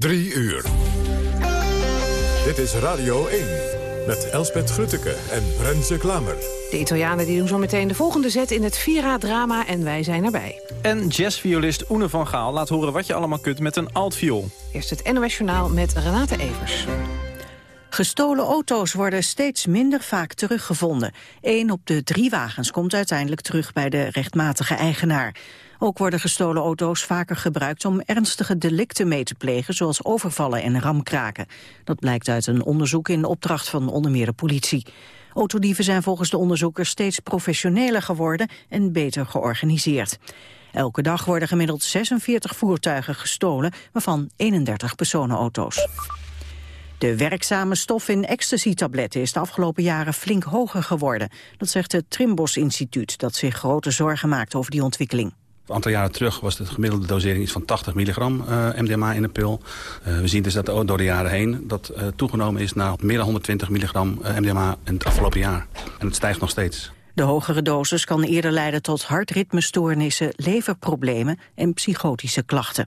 Drie uur. Dit is Radio 1 met Elspet Grutteke en Renze Klammer. De Italianen die doen zo meteen de volgende zet in het Vira-drama en wij zijn erbij. En jazzviolist Oene van Gaal laat horen wat je allemaal kunt met een altviool. Eerst het NOS Journaal met Renate Evers. Gestolen auto's worden steeds minder vaak teruggevonden. Eén op de drie wagens komt uiteindelijk terug bij de rechtmatige eigenaar. Ook worden gestolen auto's vaker gebruikt om ernstige delicten mee te plegen, zoals overvallen en ramkraken. Dat blijkt uit een onderzoek in opdracht van onder meer de politie. Autodieven zijn volgens de onderzoekers steeds professioneler geworden en beter georganiseerd. Elke dag worden gemiddeld 46 voertuigen gestolen, waarvan 31 personenauto's. De werkzame stof in ecstasy-tabletten is de afgelopen jaren flink hoger geworden. Dat zegt het Trimbos Instituut, dat zich grote zorgen maakt over die ontwikkeling. Een aantal jaren terug was de gemiddelde dosering iets van 80 milligram uh, MDMA in de pil. Uh, we zien dus dat door de jaren heen dat uh, toegenomen is naar meer dan 120 milligram MDMA in het afgelopen jaar. En het stijgt nog steeds. De hogere dosis kan eerder leiden tot hartritmestoornissen, leverproblemen en psychotische klachten.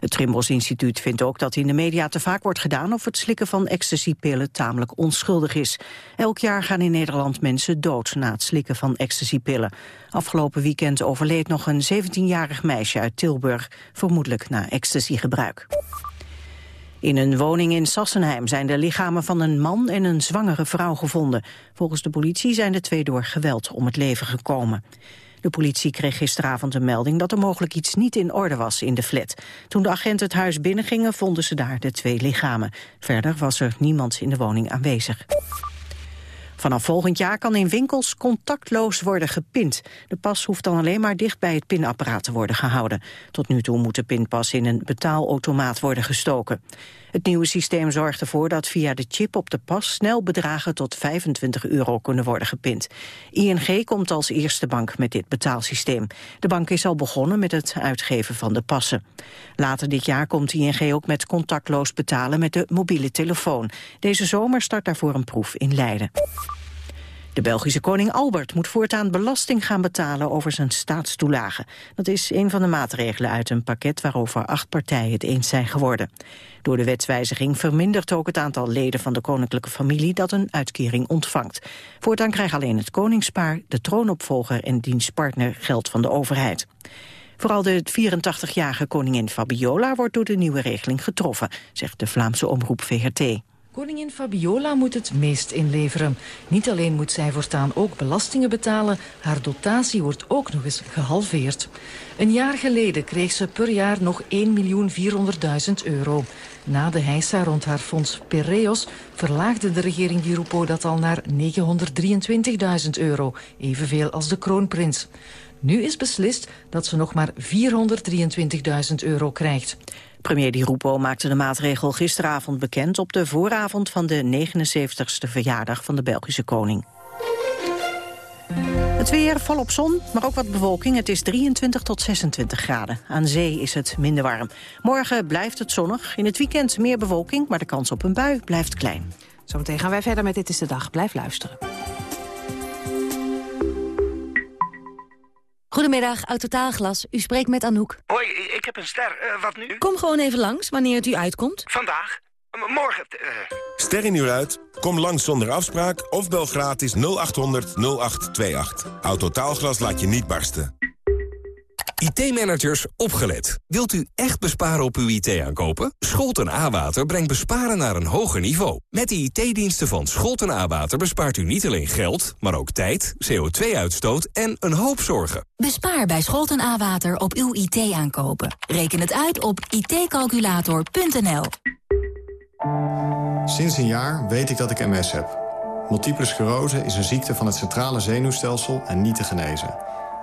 Het Trimbos Instituut vindt ook dat in de media te vaak wordt gedaan of het slikken van ecstasypillen tamelijk onschuldig is. Elk jaar gaan in Nederland mensen dood na het slikken van ecstasypillen. Afgelopen weekend overleed nog een 17-jarig meisje uit Tilburg, vermoedelijk na ecstasygebruik. In een woning in Sassenheim zijn de lichamen van een man en een zwangere vrouw gevonden. Volgens de politie zijn de twee door geweld om het leven gekomen. De politie kreeg gisteravond een melding dat er mogelijk iets niet in orde was in de flat. Toen de agenten het huis binnengingen vonden ze daar de twee lichamen. Verder was er niemand in de woning aanwezig. Vanaf volgend jaar kan in winkels contactloos worden gepind. De pas hoeft dan alleen maar dicht bij het pinapparaat te worden gehouden. Tot nu toe moet de pinpas in een betaalautomaat worden gestoken. Het nieuwe systeem zorgt ervoor dat via de chip op de pas snel bedragen tot 25 euro kunnen worden gepind. ING komt als eerste bank met dit betaalsysteem. De bank is al begonnen met het uitgeven van de passen. Later dit jaar komt ING ook met contactloos betalen met de mobiele telefoon. Deze zomer start daarvoor een proef in Leiden. De Belgische koning Albert moet voortaan belasting gaan betalen over zijn staatstoelagen. Dat is een van de maatregelen uit een pakket waarover acht partijen het eens zijn geworden. Door de wetswijziging vermindert ook het aantal leden van de koninklijke familie dat een uitkering ontvangt. Voortaan krijgt alleen het koningspaar, de troonopvolger en dienstpartner geld van de overheid. Vooral de 84-jarige koningin Fabiola wordt door de nieuwe regeling getroffen, zegt de Vlaamse omroep VRT. Koningin Fabiola moet het meest inleveren. Niet alleen moet zij voortaan ook belastingen betalen, haar dotatie wordt ook nog eens gehalveerd. Een jaar geleden kreeg ze per jaar nog 1.400.000 euro. Na de heisa rond haar fonds Pereos verlaagde de regering Di dat al naar 923.000 euro, evenveel als de kroonprins. Nu is beslist dat ze nog maar 423.000 euro krijgt. Premier Di Rupo maakte de maatregel gisteravond bekend... op de vooravond van de 79ste verjaardag van de Belgische koning. Het weer volop zon, maar ook wat bewolking. Het is 23 tot 26 graden. Aan zee is het minder warm. Morgen blijft het zonnig. In het weekend meer bewolking, maar de kans op een bui blijft klein. Zometeen gaan wij verder met Dit is de Dag. Blijf luisteren. Goedemiddag, Autotaalglas. U spreekt met Anouk. Hoi, ik heb een ster. Uh, wat nu? Kom gewoon even langs, wanneer het u uitkomt. Vandaag? M morgen? Uh... Ster in uur uit? Kom langs zonder afspraak of bel gratis 0800 0828. Autotaalglas laat je niet barsten. IT-managers, opgelet. Wilt u echt besparen op uw IT-aankopen? Scholten A-Water brengt besparen naar een hoger niveau. Met de IT-diensten van Scholten A-Water bespaart u niet alleen geld... maar ook tijd, CO2-uitstoot en een hoop zorgen. Bespaar bij Scholten A-Water op uw IT-aankopen. Reken het uit op itcalculator.nl. Sinds een jaar weet ik dat ik MS heb. Multiple sclerose is een ziekte van het centrale zenuwstelsel en niet te genezen.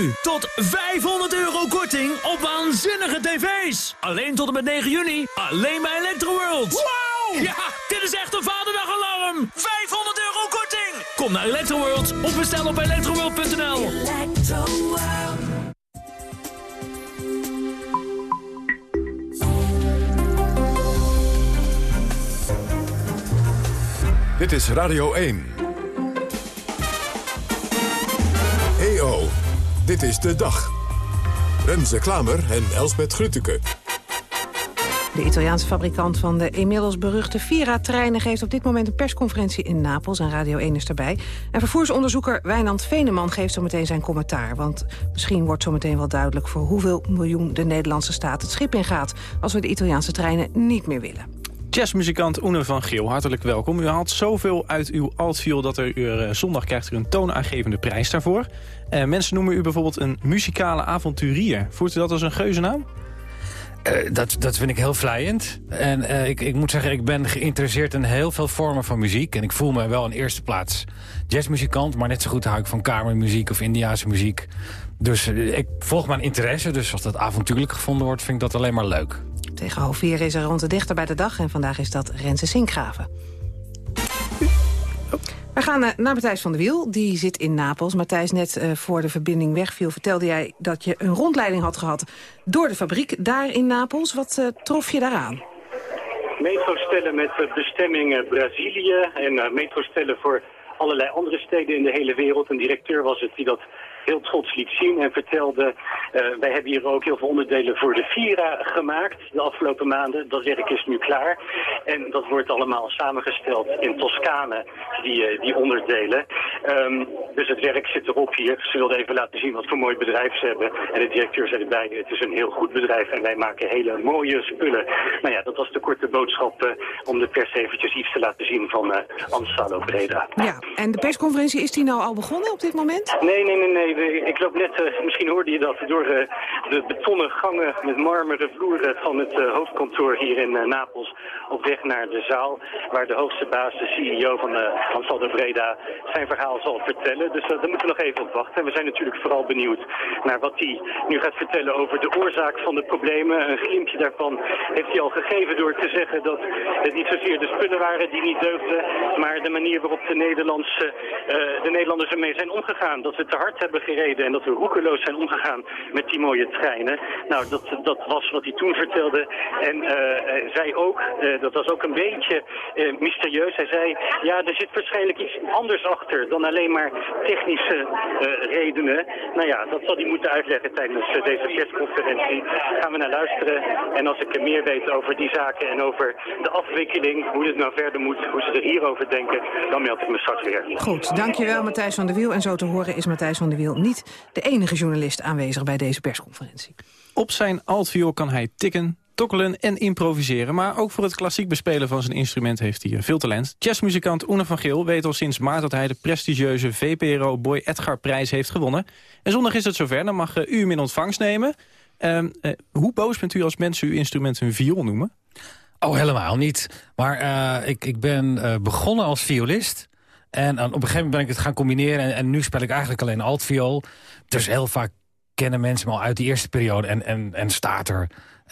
Nu tot 500 euro korting op waanzinnige tv's. Alleen tot en met 9 juni. Alleen bij Electroworld. Wow! Ja, dit is echt een vaderdagalarm. 500 euro korting. Kom naar Electroworld of bestel op electroworld.nl. Dit is Radio 1. EO, dit is de dag. Renze Klamer en Elsbet Grütke. De Italiaanse fabrikant van de inmiddels beruchte Vira-treinen... geeft op dit moment een persconferentie in Napels en Radio 1 is erbij. En vervoersonderzoeker Wijnand Veneman geeft zo meteen zijn commentaar. Want misschien wordt zo meteen wel duidelijk... voor hoeveel miljoen de Nederlandse staat het schip ingaat... als we de Italiaanse treinen niet meer willen. Jazzmuzikant Oene van Geel, hartelijk welkom. U haalt zoveel uit uw altviool dat er u uh, zondag krijgt u een toonaangevende prijs daarvoor. Uh, mensen noemen u bijvoorbeeld een muzikale avonturier. Voert u dat als een geuzennaam? Uh, dat, dat vind ik heel vlijend. En ik, ik moet zeggen, ik ben geïnteresseerd in heel veel vormen van muziek. En ik voel me wel in eerste plaats jazzmuzikant... maar net zo goed hou ik van kamermuziek of Indiaanse muziek. Dus ik volg mijn interesse. Dus als dat avontuurlijk gevonden wordt, vind ik dat alleen maar leuk. Tegen half vier is er rond de dichter bij de dag. En vandaag is dat Renze Sinkgraven. We gaan naar Matthijs van der Wiel. Die zit in Napels. Matthijs, net uh, voor de verbinding wegviel... vertelde jij dat je een rondleiding had gehad door de fabriek daar in Napels. Wat uh, trof je daaraan? Metrostellen met bestemming Brazilië en metrostellen voor allerlei andere steden in de hele wereld. Een directeur was het die dat heel trots liet zien en vertelde... Uh, wij hebben hier ook heel veel onderdelen voor de Vira gemaakt de afgelopen maanden. Dat werk is nu klaar. En dat wordt allemaal samengesteld in Toscane, die, uh, die onderdelen. Um, dus het werk zit erop hier. Ze wilden even laten zien wat voor mooi bedrijf ze hebben. En de directeur zei erbij, het is een heel goed bedrijf en wij maken hele mooie spullen. Nou ja, dat was de korte boodschap uh, om de pers eventjes iets te laten zien van Ansalo Breda. Ja, en de persconferentie, is die nou al begonnen op dit moment? Nee, nee, nee, nee. Ik loop net, uh, misschien hoorde je dat, door uh, de betonnen gangen met marmeren vloeren van het uh, hoofdkantoor hier in Napels. Op weg naar de zaal waar de hoogste baas, de CEO van uh, Ansaldo Breda, zijn verhaal zal vertellen. Dus daar moeten we nog even op wachten. En we zijn natuurlijk vooral benieuwd naar wat hij nu gaat vertellen over de oorzaak van de problemen. Een glimpje daarvan heeft hij al gegeven door te zeggen dat het niet zozeer de spullen waren die niet deugden, maar de manier waarop de, Nederlandse, de Nederlanders ermee zijn omgegaan. Dat we te hard hebben gereden en dat we roekeloos zijn omgegaan met die mooie treinen. Nou, dat, dat was wat hij toen vertelde. En uh, zei ook, uh, dat was ook een beetje mysterieus, hij zei, ja, er zit waarschijnlijk iets anders achter dan alleen maar technische redenen. Nou ja, dat zal hij moeten uitleggen tijdens deze persconferentie. Gaan we naar luisteren. En als ik er meer weet over die zaken en over de afwikkeling, hoe dit nou verder moet, hoe ze er hierover denken, dan meld ik me straks weer. Goed, dankjewel Matthijs van der Wiel. En zo te horen is Matthijs van der Wiel niet de enige journalist aanwezig bij deze persconferentie. Op zijn altviool kan hij tikken, tokkelen en improviseren. Maar ook voor het klassiek bespelen van zijn instrument heeft hij veel talent. Jazzmuzikant Oene van Geel weet al sinds maart dat hij de prestigieuze VPRO Boy Edgar prijs heeft gewonnen. En zondag is het zover, dan mag u hem in ontvangst nemen. Uh, uh, hoe boos bent u als mensen uw instrument een viool noemen? Oh, helemaal niet. Maar uh, ik, ik ben begonnen als violist. En op een gegeven moment ben ik het gaan combineren. En, en nu speel ik eigenlijk alleen altviool. Dus heel vaak kennen mensen me al uit die eerste periode. En, en, en staat er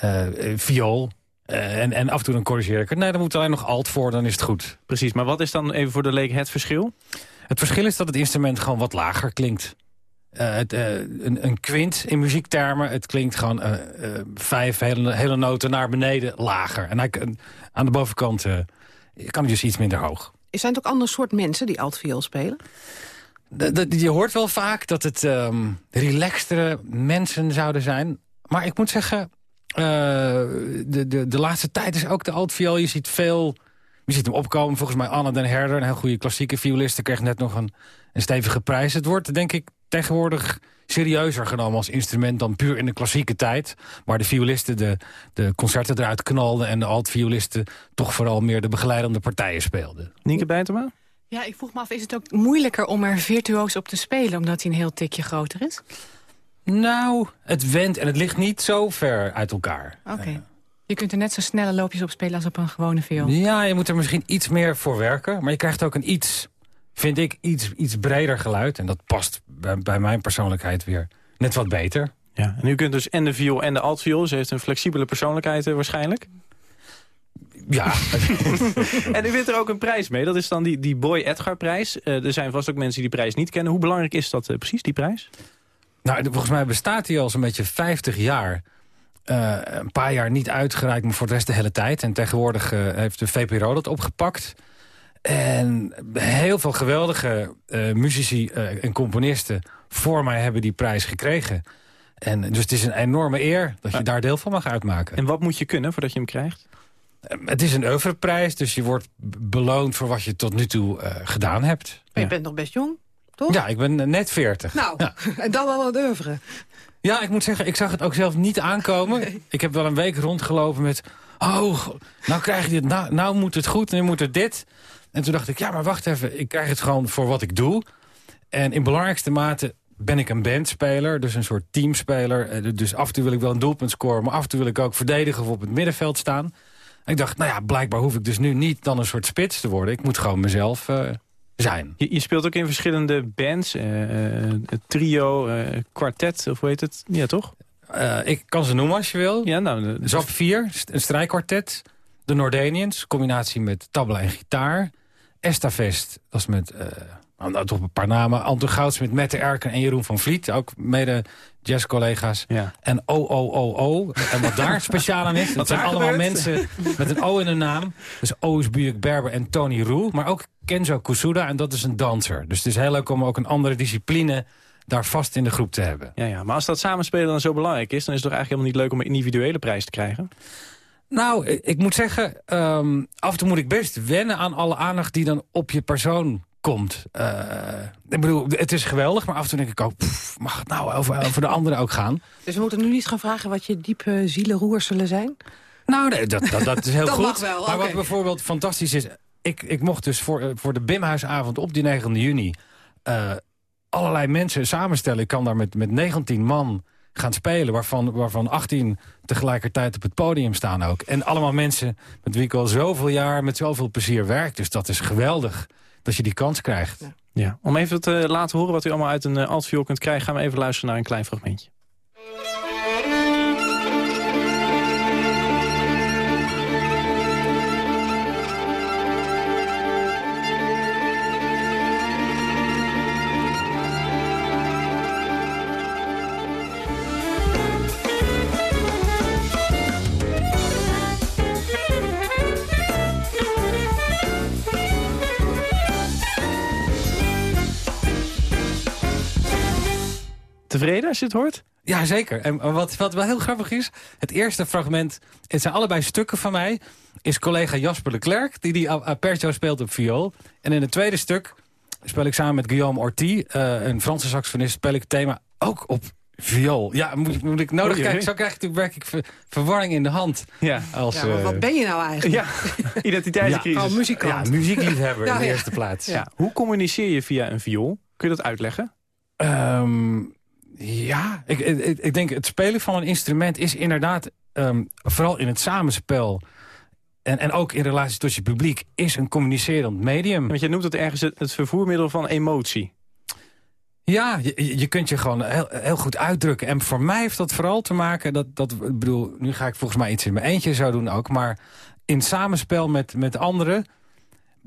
uh, viool. Uh, en, en af en toe dan corrigeer ik het. Nee, dan moet alleen nog alt voor, dan is het goed. Precies, maar wat is dan even voor de leek het verschil? Het verschil is dat het instrument gewoon wat lager klinkt. Uh, het, een, een kwint in muziektermen, het klinkt gewoon vijf hele, hele noten naar beneden lager. En hij, aan de bovenkant kan het dus iets minder hoog. Zijn het ook ander soort mensen die altviool spelen? Je hoort wel vaak dat het um, relaxtere mensen zouden zijn. Maar ik moet zeggen, uh, de, de, de laatste tijd is ook de altviool. Je ziet veel, je ziet hem opkomen. Volgens mij Anna den Herder, een heel goede klassieke violiste... kreeg net nog een, een stevige prijs. Het wordt denk ik tegenwoordig serieuzer genomen als instrument dan puur in de klassieke tijd. Waar de violisten de, de concerten eruit knalden... en de altviolisten toch vooral meer de begeleidende partijen speelden. Nienke Bijtema? Ja, ik vroeg me af, is het ook moeilijker om er virtuoos op te spelen... omdat hij een heel tikje groter is? Nou, het went en het ligt niet zo ver uit elkaar. Oké. Okay. Uh, je kunt er net zo snelle loopjes op spelen als op een gewone viool. Ja, je moet er misschien iets meer voor werken. Maar je krijgt ook een iets, vind ik, iets, iets breder geluid. En dat past bij, bij mijn persoonlijkheid weer net wat beter. Ja, en u kunt dus en de viool en de altviool. Ze heeft een flexibele persoonlijkheid eh, waarschijnlijk. Ja. en u wint er ook een prijs mee. Dat is dan die, die Boy Edgar prijs. Eh, er zijn vast ook mensen die die prijs niet kennen. Hoe belangrijk is dat eh, precies, die prijs? Nou, volgens mij bestaat hij al zo'n beetje 50 jaar. Een paar jaar niet uitgereikt, maar voor de rest de hele tijd. En tegenwoordig heeft de VPRO dat opgepakt. En heel veel geweldige eh, muzici eh, en componisten voor mij hebben die prijs gekregen. En dus het is een enorme eer dat je daar deel van mag uitmaken. En wat moet je kunnen voordat je hem krijgt? Eh, Het is een oeuvreprijs, dus je wordt beloond voor wat je tot nu toe eh, gedaan hebt. Maar je bent nog best jong, toch? Ja, ik ben net 40. Nou, en dan al het oeuvre. Ja, ik moet zeggen, ik zag het ook zelf niet aankomen. Ik heb wel een week rondgelopen met... Oh, nou krijg je dit, nou, nou moet het goed, nu moet het dit. En toen dacht ik, ja, maar wacht even. Ik krijg het gewoon voor wat ik doe. En in belangrijkste mate ben ik een bandspeler, dus een soort teamspeler. Eh, Dus af en toe wil ik wel een doelpunt scoren... maar af en toe wil ik ook verdedigen of op het middenveld staan. En ik dacht, nou ja, blijkbaar hoef ik dus nu niet dan een soort spits te worden. Ik moet gewoon mezelf eh, zijn. Je, je speelt ook in verschillende bands. eh, trio, eh, kwartet, of hoe heet het? Ja, toch? Ik kan ze noemen als je wil. Ja, nou... de- Zap 4, st- een strijkkwartet. De Noordenians, combinatie met tabla en gitaar. Estavest, dat is met... eh, nou, toch een paar namen. Anton Goudsmit, Mette Erken en Jeroen van Vliet. Ook mede jazzcollega's. Ja. En OOOO. En wat daar speciaal aan is... Het zijn allemaal gebeurt? mensen met een O in hun naam. Dus O is Berber en Tony Roe. Maar ook Kenzo Kusuda. En dat is een danser. Dus het is heel leuk om ook een andere discipline... daar vast in de groep te hebben. Ja, ja, maar als dat samenspelen dan zo belangrijk is... dan is het toch eigenlijk helemaal niet leuk om een individuele prijs te krijgen? Nou, ik moet zeggen, ehm, af en toe moet ik best wennen aan alle aandacht die dan op je persoon komt. Eh, ik bedoel, het is geweldig, maar af en toe denk ik ook, pff, mag het nou over, over de anderen ook gaan? Dus we moeten nu niet gaan vragen wat je diepe zielenroers zullen zijn? Nou, nee, dat, dat, dat is heel Dat goed. mag wel, maar wat bijvoorbeeld fantastisch is, ik, ik mocht dus voor, eh, voor de Bimhuisavond op die 9 juni eh, allerlei mensen samenstellen. Ik kan daar met, met 19 man gaan spelen, waarvan, waarvan 18 tegelijkertijd op het podium staan ook. En allemaal mensen met wie ik al zoveel jaar met zoveel plezier werk. Dus dat is geweldig dat je die kans krijgt. Ja. Om even te laten horen wat u allemaal uit een uh, altviool kunt krijgen... gaan we even luisteren naar een klein fragmentje. Tevreden als je het hoort? Ja, zeker. En wat, wat wel heel grappig is, het eerste fragment, het zijn allebei stukken van mij, is collega Jasper Leclerc, die die Aperto speelt op viool. En in het tweede stuk speel ik samen met Guillaume Orti, uh, een Franse saxofonist, speel ik het thema ook op viool. Ja, moet, moet ik nodig kijken. Zo krijg ik natuurlijk werkelijk ver, verwarring in de hand. Ja. Als, Ja, maar eh, wat ben je nou eigenlijk? Ja, identiteitscrisis. Oh, muzikant. ja, muziekliefhebber Ja, in de ja. eerste plaats. Ja. Hoe communiceer je via een viool? Kun je dat uitleggen? Ehm, ja, ik, ik, ik denk het spelen van een instrument is inderdaad... ehm, vooral in het samenspel en, en ook in relatie tot je publiek... is een communicerend medium. Want je noemt het ergens het, het vervoermiddel van emotie. Ja, je, je kunt je gewoon heel, heel goed uitdrukken. En voor mij heeft dat vooral te maken... Dat, dat, ik bedoel, nu ga ik volgens mij iets in mijn eentje zo doen ook... maar in samenspel met, met anderen...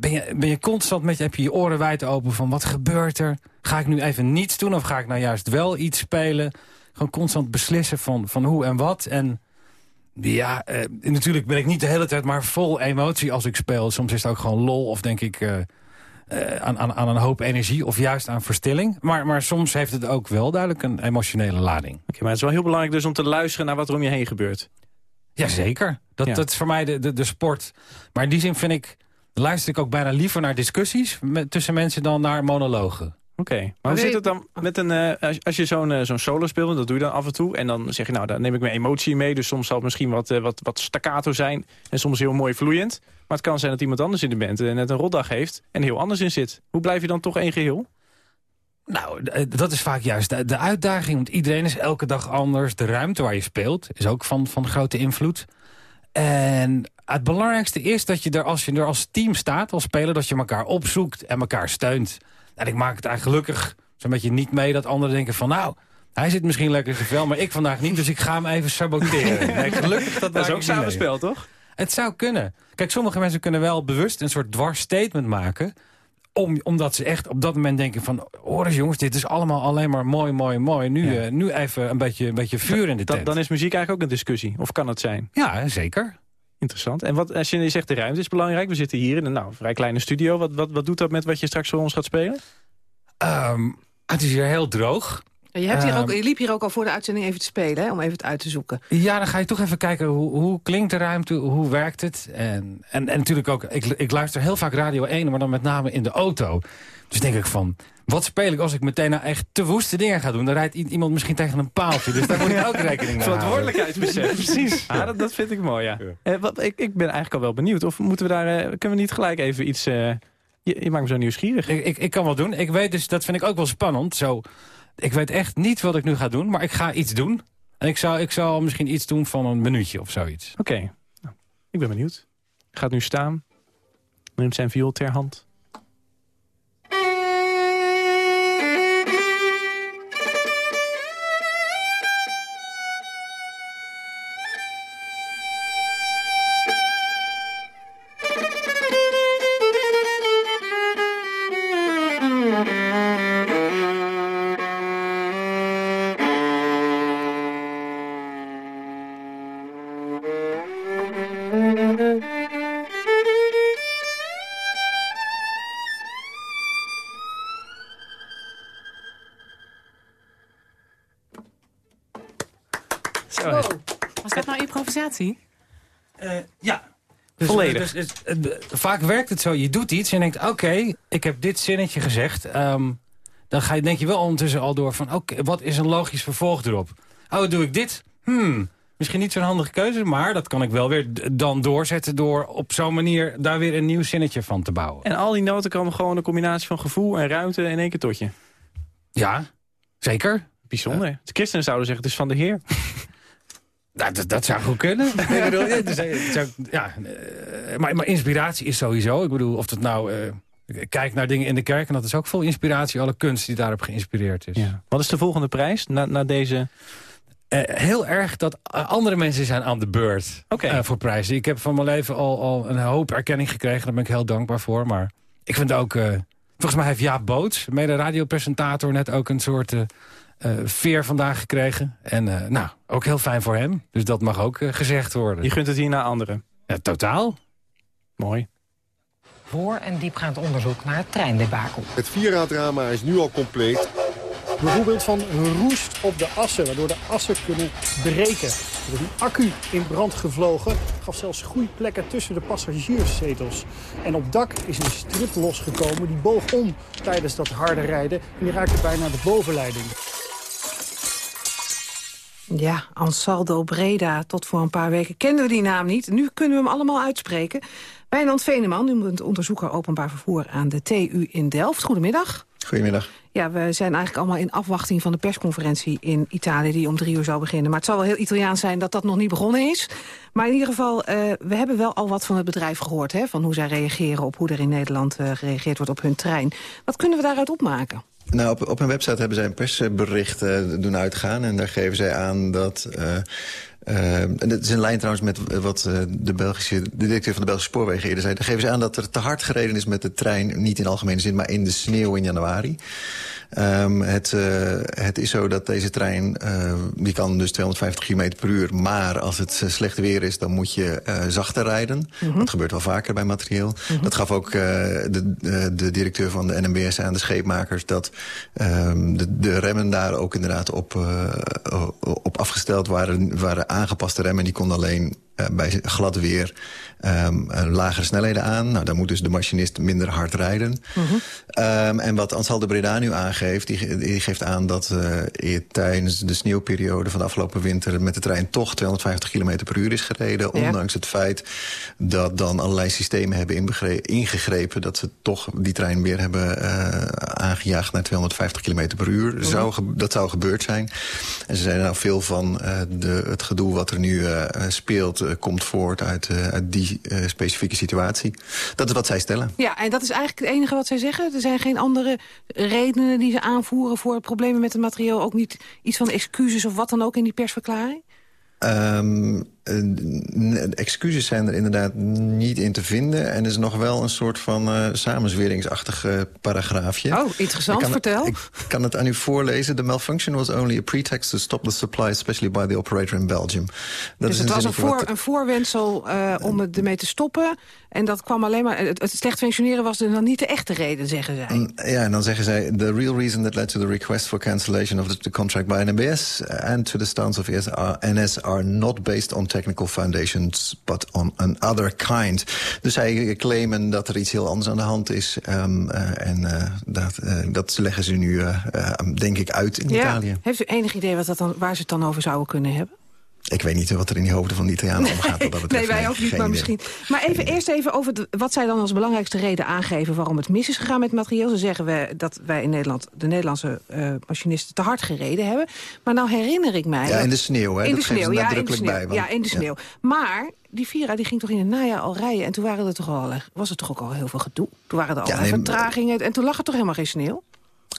Ben je, ben je constant met je, heb je je oren wijd open van wat gebeurt er? Ga ik nu even niets doen of ga ik nou juist wel iets spelen? Gewoon constant beslissen van, van hoe en wat. En ja, eh, natuurlijk ben ik niet de hele tijd maar vol emotie als ik speel. Soms is het ook gewoon lol of denk ik eh, eh, aan, aan, aan een hoop energie of juist aan verstilling. Maar, maar soms heeft het ook wel duidelijk een emotionele lading. Oké, maar het is wel heel belangrijk dus om te luisteren naar wat er om je heen gebeurt. Jazeker, dat, Ja. dat is voor mij de, de, de sport. Maar in die zin vind ik, luister ik ook bijna liever naar discussies met, tussen mensen dan naar monologen. Oké, maar hoe zit het dan met een... eh, als, als je zo'n eh, zo'n solo speelt, dat doe je dan af en toe... en dan zeg je, nou, daar neem ik mijn emotie mee... dus soms zal het misschien wat, eh, wat, wat staccato zijn... en soms heel mooi vloeiend. Maar het kan zijn dat iemand anders in de band net een rotdag heeft... en heel anders in zit. Hoe blijf je dan toch één geheel? Nou, dat is vaak juist de, de uitdaging. Want iedereen is elke dag anders. De ruimte waar je speelt is ook van, van grote invloed. En het belangrijkste is dat je er, als je er als team staat, als speler... dat je elkaar opzoekt en elkaar steunt. En ik maak het eigenlijk gelukkig zo'n beetje niet mee dat anderen denken van... nou, Hij zit misschien lekker in vel, maar ik vandaag niet. Dus ik ga hem even saboteren. Nee, gelukkig dat, Dat is ook samenspel, toch? Het zou kunnen. Kijk, sommige mensen kunnen wel bewust een soort dwars statement maken. Om, omdat ze echt op dat moment denken van... hoor eens jongens, dit is allemaal alleen maar mooi, mooi, mooi. Nu, eh, nu even een beetje, een beetje vuur in de tent. dan is muziek eigenlijk ook een discussie. Of kan het zijn? Ja, zeker. Interessant. En wat, als je zegt de ruimte is belangrijk. We zitten hier in een nou, vrij kleine studio. Wat, wat, wat doet dat met wat je straks voor ons gaat spelen? Ehm, het is hier heel droog. Je, hebt hier Ehm, ook, je liep hier ook al voor de uitzending even te spelen, hè, om even het uit te zoeken. Ja, dan ga je toch even kijken hoe, hoe klinkt de ruimte, hoe werkt het. En, en, en natuurlijk ook, ik, ik luister heel vaak Radio 1, maar dan met name in de auto. Dus denk ik van, wat speel ik als ik meteen nou echt te woeste dingen ga doen? Dan rijdt iemand misschien tegen een paaltje, dus daar moet ik ook rekening mee houden. Verantwoordelijkheidsbesef. Precies. Ah, dat, dat vind ik mooi, ja. Eh, wat, ik, ik ben eigenlijk al wel benieuwd. Of moeten we daar, eh, kunnen we niet gelijk even iets... eh, je, je maakt me zo nieuwsgierig. Ik, ik, ik kan wel doen. Ik weet dus, dat vind ik ook wel spannend. Zo, ik weet echt niet wat ik nu ga doen, maar ik ga iets doen. En ik zou, ik zou misschien iets doen van een minuutje of zoiets. Oké, nou, ik ben benieuwd. Gaat nu staan. Neemt zijn viool ter hand. Improvisatie? ja. Volledig. Dus, het- vaak werkt het zo, je doet iets en je denkt... oké, ik heb dit zinnetje gezegd. Ehm, dan ga je, denk je wel ondertussen al door van... oké, wat is een logisch vervolg erop? Oh, doe ik dit? Hmm, misschien niet zo'n handige keuze... maar dat kan ik wel weer dan doorzetten... door op zo'n manier daar weer een nieuw zinnetje van te bouwen. En al die noten komen gewoon een combinatie van gevoel en ruimte in één keer tot je. Ja, zeker. Bijzonder. De christenen zouden zeggen, het is van de Heer. Nou, dat, dat zou goed kunnen. ik bedoel, ja, het zou- ja, eh, maar, maar inspiratie is sowieso. Ik bedoel, of het nou... eh, kijk naar dingen in de kerk en dat is ook vol inspiratie. Alle kunst die daarop geïnspireerd is. Wat is de volgende prijs na, na deze... Eh, heel erg dat eh, andere mensen zijn aan de beurt eh, voor prijzen. Ik heb van mijn leven al, al een hoop erkenning gekregen. Daar ben ik heel dankbaar voor. Maar ik vind ook... eh, volgens mij heeft Jaap Boots, mede radiopresentator... net ook een soort eh, eh, veer vandaag gekregen. En eh, nou, ook heel fijn voor hem. Dus dat mag ook eh, gezegd worden. Je gunt het hier naar anderen? Ja, totaal. Mooi. Voor- en diepgaand onderzoek naar het treindebakel. Het Vira-drama is nu al compleet. Bijvoorbeeld van roest op de assen, waardoor de assen kunnen breken. Er is een accu in brand gevlogen, gaf zelfs groeiplekken tussen de passagierszetels. En op dak is een strip losgekomen, die boog om tijdens dat harde rijden. En die raakte bijna de bovenleiding. Ja, Ansaldo Breda. Tot voor een paar weken kenden we die naam niet. Nu kunnen we hem allemaal uitspreken. Wijnand Veneman, u bent onderzoeker openbaar vervoer aan de TU in Delft. Goedemiddag. Goedemiddag. Ja, we zijn eigenlijk allemaal in afwachting van de persconferentie in Italië... die om drie uur zou beginnen. Maar het zal wel heel Italiaans zijn dat dat nog niet begonnen is. Maar in ieder geval, eh, we hebben wel al wat van het bedrijf gehoord... Hè, van hoe zij reageren op hoe er in Nederland eh, gereageerd wordt op hun trein. Wat kunnen we daaruit opmaken? Nou, op, op hun website hebben zij een persbericht eh, doen uitgaan. En daar geven zij aan dat... eh, eh, en dat is in lijn trouwens met wat eh, de, Belgische, de directeur van de Belgische Spoorwegen eerder zei. Daar geven ze aan dat er te hard gereden is met de trein. Niet in algemene zin, maar in de sneeuw in januari. Ehm, het, eh, het is zo dat deze trein, eh, die kan dus 250 km per uur. Maar als het eh, slecht weer is, dan moet je eh, zachter rijden. Dat gebeurt wel vaker bij materieel. Dat gaf ook eh, de, de, de directeur van de NMBS aan de scheepmakers... dat ehm, de, de remmen daar ook inderdaad op, eh, op afgesteld waren. waren aangepaste remmen. Die konden alleen eh, bij glad weer eh, lagere snelheden aan. Nou, dan moet dus de machinist minder hard rijden. Ehm, en wat Ansaldo Breda nu aangeeft, die, ge- die geeft aan dat eh, tijdens de sneeuwperiode van de afgelopen winter met de trein toch 250 km per uur is gereden. Ja. Ondanks het feit dat dan allerlei systemen hebben ingegrepen dat ze toch die trein weer hebben eh, aangejaagd naar 250 km per uur. Zou ge- dat zou gebeurd zijn. En ze zeiden nou veel van de, het gedoe wat er nu speelt, komt voort uit, uit die eh, specifieke situatie. Dat is wat zij stellen. Ja, en dat is eigenlijk het enige wat zij zeggen? Er zijn geen andere redenen die ze aanvoeren voor problemen met het materieel? Ook niet iets van excuses of wat dan ook in die persverklaring? Um, excuses zijn er inderdaad niet in te vinden. En er is nog wel een soort van uh, samenzweringsachtig uh, paragraafje. Oh, interessant, vertel. ik kan het aan u voorlezen. The malfunction was only a pretext to stop the supply... especially by the operator in Belgium. Dat dus is het was een, voor, een voorwensel uh, om het ermee te stoppen... En dat kwam alleen maar... Het, het slecht functioneren was dan niet de echte reden, zeggen zij. Mm, ja, en dan zeggen zij... The real reason that led to the request for cancellation of the, contract by NBS... and to the stance of NS are, are not based on technical foundations... but on another kind. Dus zij claimen dat er iets heel anders aan de hand is. Um, uh, en uh, dat, uh, dat leggen ze nu, denk ik, uit in ja. Italië. Heeft u enig idee wat dat dan, waar ze het dan over zouden kunnen hebben? Ik weet niet wat er in die hoofden van de Italianen omgaat. Nee, dat nee wij ook niet, maar misschien. Maar even, eerst even over de, wat zij dan als belangrijkste reden aangeven... waarom het mis is gegaan met materieel. Ze zeggen we dat wij in Nederland de Nederlandse uh, machinisten te hard gereden hebben. Maar nou herinner ik mij... Ja, in de sneeuw, hè? In dat de sneeuw, ja, in de sneeuw. bij. Want, ja, in de sneeuw. Ja. Maar die Vira die ging toch in het najaar al rijden... en toen waren er toch al, was er toch ook al heel veel gedoe. Toen waren er al ja, nee, vertragingen en toen lag er toch helemaal geen sneeuw?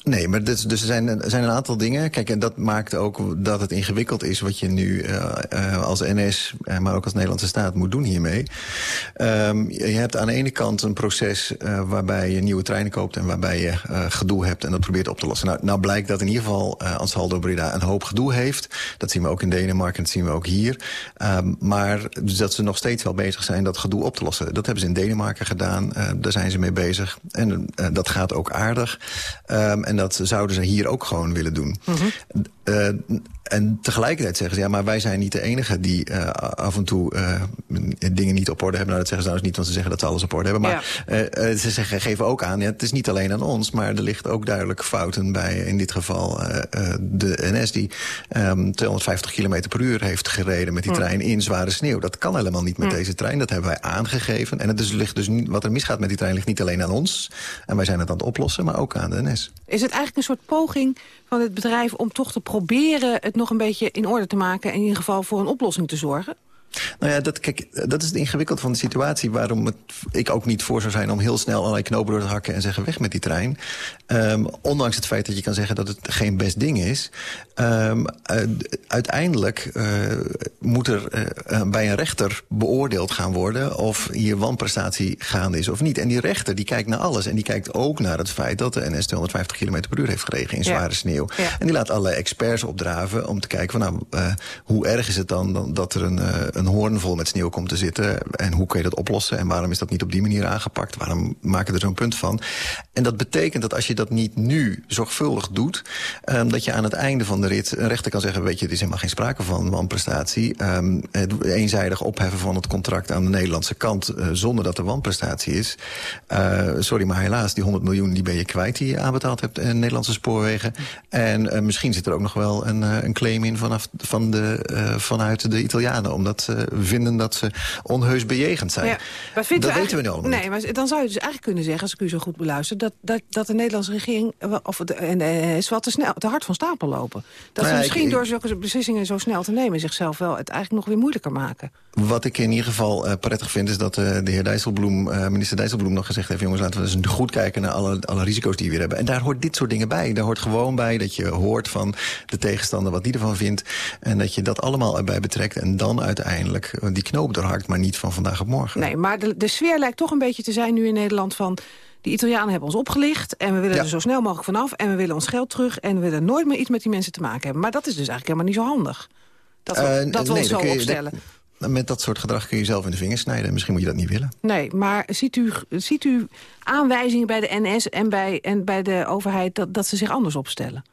Nee, maar dus, er, zijn, zijn een aantal dingen. Kijk, en dat maakt ook dat het ingewikkeld is... wat je nu uh, uh, als NS, uh, maar ook als Nederlandse staat moet doen hiermee. Um, je hebt aan de ene kant een proces waarbij je nieuwe treinen koopt... en waarbij je gedoe hebt en dat probeert op te lossen. Nou, nou blijkt dat in ieder geval Ansaldo Breda een hoop gedoe heeft. Dat zien we ook in Denemarken en dat zien we ook hier. Um, maar dus dat ze nog steeds wel bezig zijn dat gedoe op te lossen. Dat hebben ze in Denemarken gedaan. daar zijn ze mee bezig. En dat gaat ook aardig. Um, en dat zouden ze hier ook gewoon willen doen. Mm -hmm. En tegelijkertijd zeggen ze, ja, maar wij zijn niet de enige die uh, af en toe uh, dingen niet op orde hebben. Nou, dat zeggen ze trouwens niet, want ze zeggen dat ze alles op orde hebben. Maar ja. uh, ze zeggen, geven ook aan, ja, het is niet alleen aan ons, maar er ligt ook duidelijk fouten bij, in dit geval, de NS die um, 250 km per uur heeft gereden met die trein in zware sneeuw. Dat kan helemaal niet met deze trein, dat hebben wij aangegeven. En het dus, ligt dus niet, wat er misgaat met die trein ligt niet alleen aan ons. En wij zijn het aan het oplossen, maar ook aan de NS. Is het eigenlijk een soort poging van het bedrijf om toch te proberen het nog een beetje in orde te maken... en in ieder geval voor een oplossing te zorgen? Nou ja, dat, kijk, dat is het ingewikkeld van de situatie... waarom het, ik ook niet voor zou zijn om heel snel allerlei knopen door te hakken... en zeggen weg met die trein. Um, ondanks het feit dat je kan zeggen dat het geen best ding is. Um, uh, uiteindelijk uh, moet er uh, bij een rechter beoordeeld gaan worden... of hier wanprestatie gaande is of niet. En die rechter die kijkt naar alles. En die kijkt ook naar het feit dat de NS 250 km per uur heeft geregen... in zware ja. sneeuw. Ja. En die laat allerlei experts opdraven om te kijken... van nou, hoe erg is het dan dat er een een hoorn vol met sneeuw komt te zitten. En hoe kun je dat oplossen? En waarom is dat niet op die manier aangepakt? Waarom maken er zo'n punt van? En dat betekent dat als je dat niet nu zorgvuldig doet... Um, dat je aan het einde van de rit een rechter kan zeggen... weet je, er is helemaal geen sprake van wanprestatie. Um, het eenzijdig opheffen van het contract aan de Nederlandse kant... Uh, zonder dat er wanprestatie is. Uh, sorry, maar helaas, die 100 miljoen die ben je kwijt... die je aanbetaald hebt in Nederlandse spoorwegen. En misschien zit er ook nog wel een, een claim in vanaf, van de, vanuit de Italianen... omdat vinden dat ze onheus bejegend zijn. Ja, maar dat we weten we nu allemaal Nee, maar dan zou je dus eigenlijk kunnen zeggen, als ik u zo goed beluister... dat, dat, dat de Nederlandse regering of de, en de NS wat te, snel, te hard van stapel lopen. Dat nou ze misschien ik, door zulke beslissingen zo snel te nemen... zichzelf wel het eigenlijk nog weer moeilijker maken. Wat ik in ieder geval uh, prettig vind is dat uh, de heer Dijsselbloem, uh, minister Dijsselbloem nog gezegd heeft... jongens, laten we eens goed kijken naar alle, alle risico's die we weer hebben. En daar hoort dit soort dingen bij. Daar hoort gewoon bij dat je hoort van de tegenstander wat die ervan vindt... en dat je dat allemaal erbij betrekt en dan uiteindelijk die knoop doorhakt... maar niet van vandaag op morgen. Nee, maar de, de sfeer lijkt toch een beetje te zijn nu in Nederland van... De Italianen hebben ons opgelicht en we willen ja. er zo snel mogelijk vanaf... en we willen ons geld terug en we willen nooit meer iets met die mensen te maken hebben. Maar dat is dus eigenlijk helemaal niet zo handig. Dat we, uh, dat we nee, ons zo je, opstellen. Dat, met dat soort gedrag kun je zelf in de vingers snijden. Misschien moet je dat niet willen. Nee, maar ziet u, ziet u aanwijzingen bij de NS en bij, en bij de overheid... Dat, dat ze zich anders opstellen?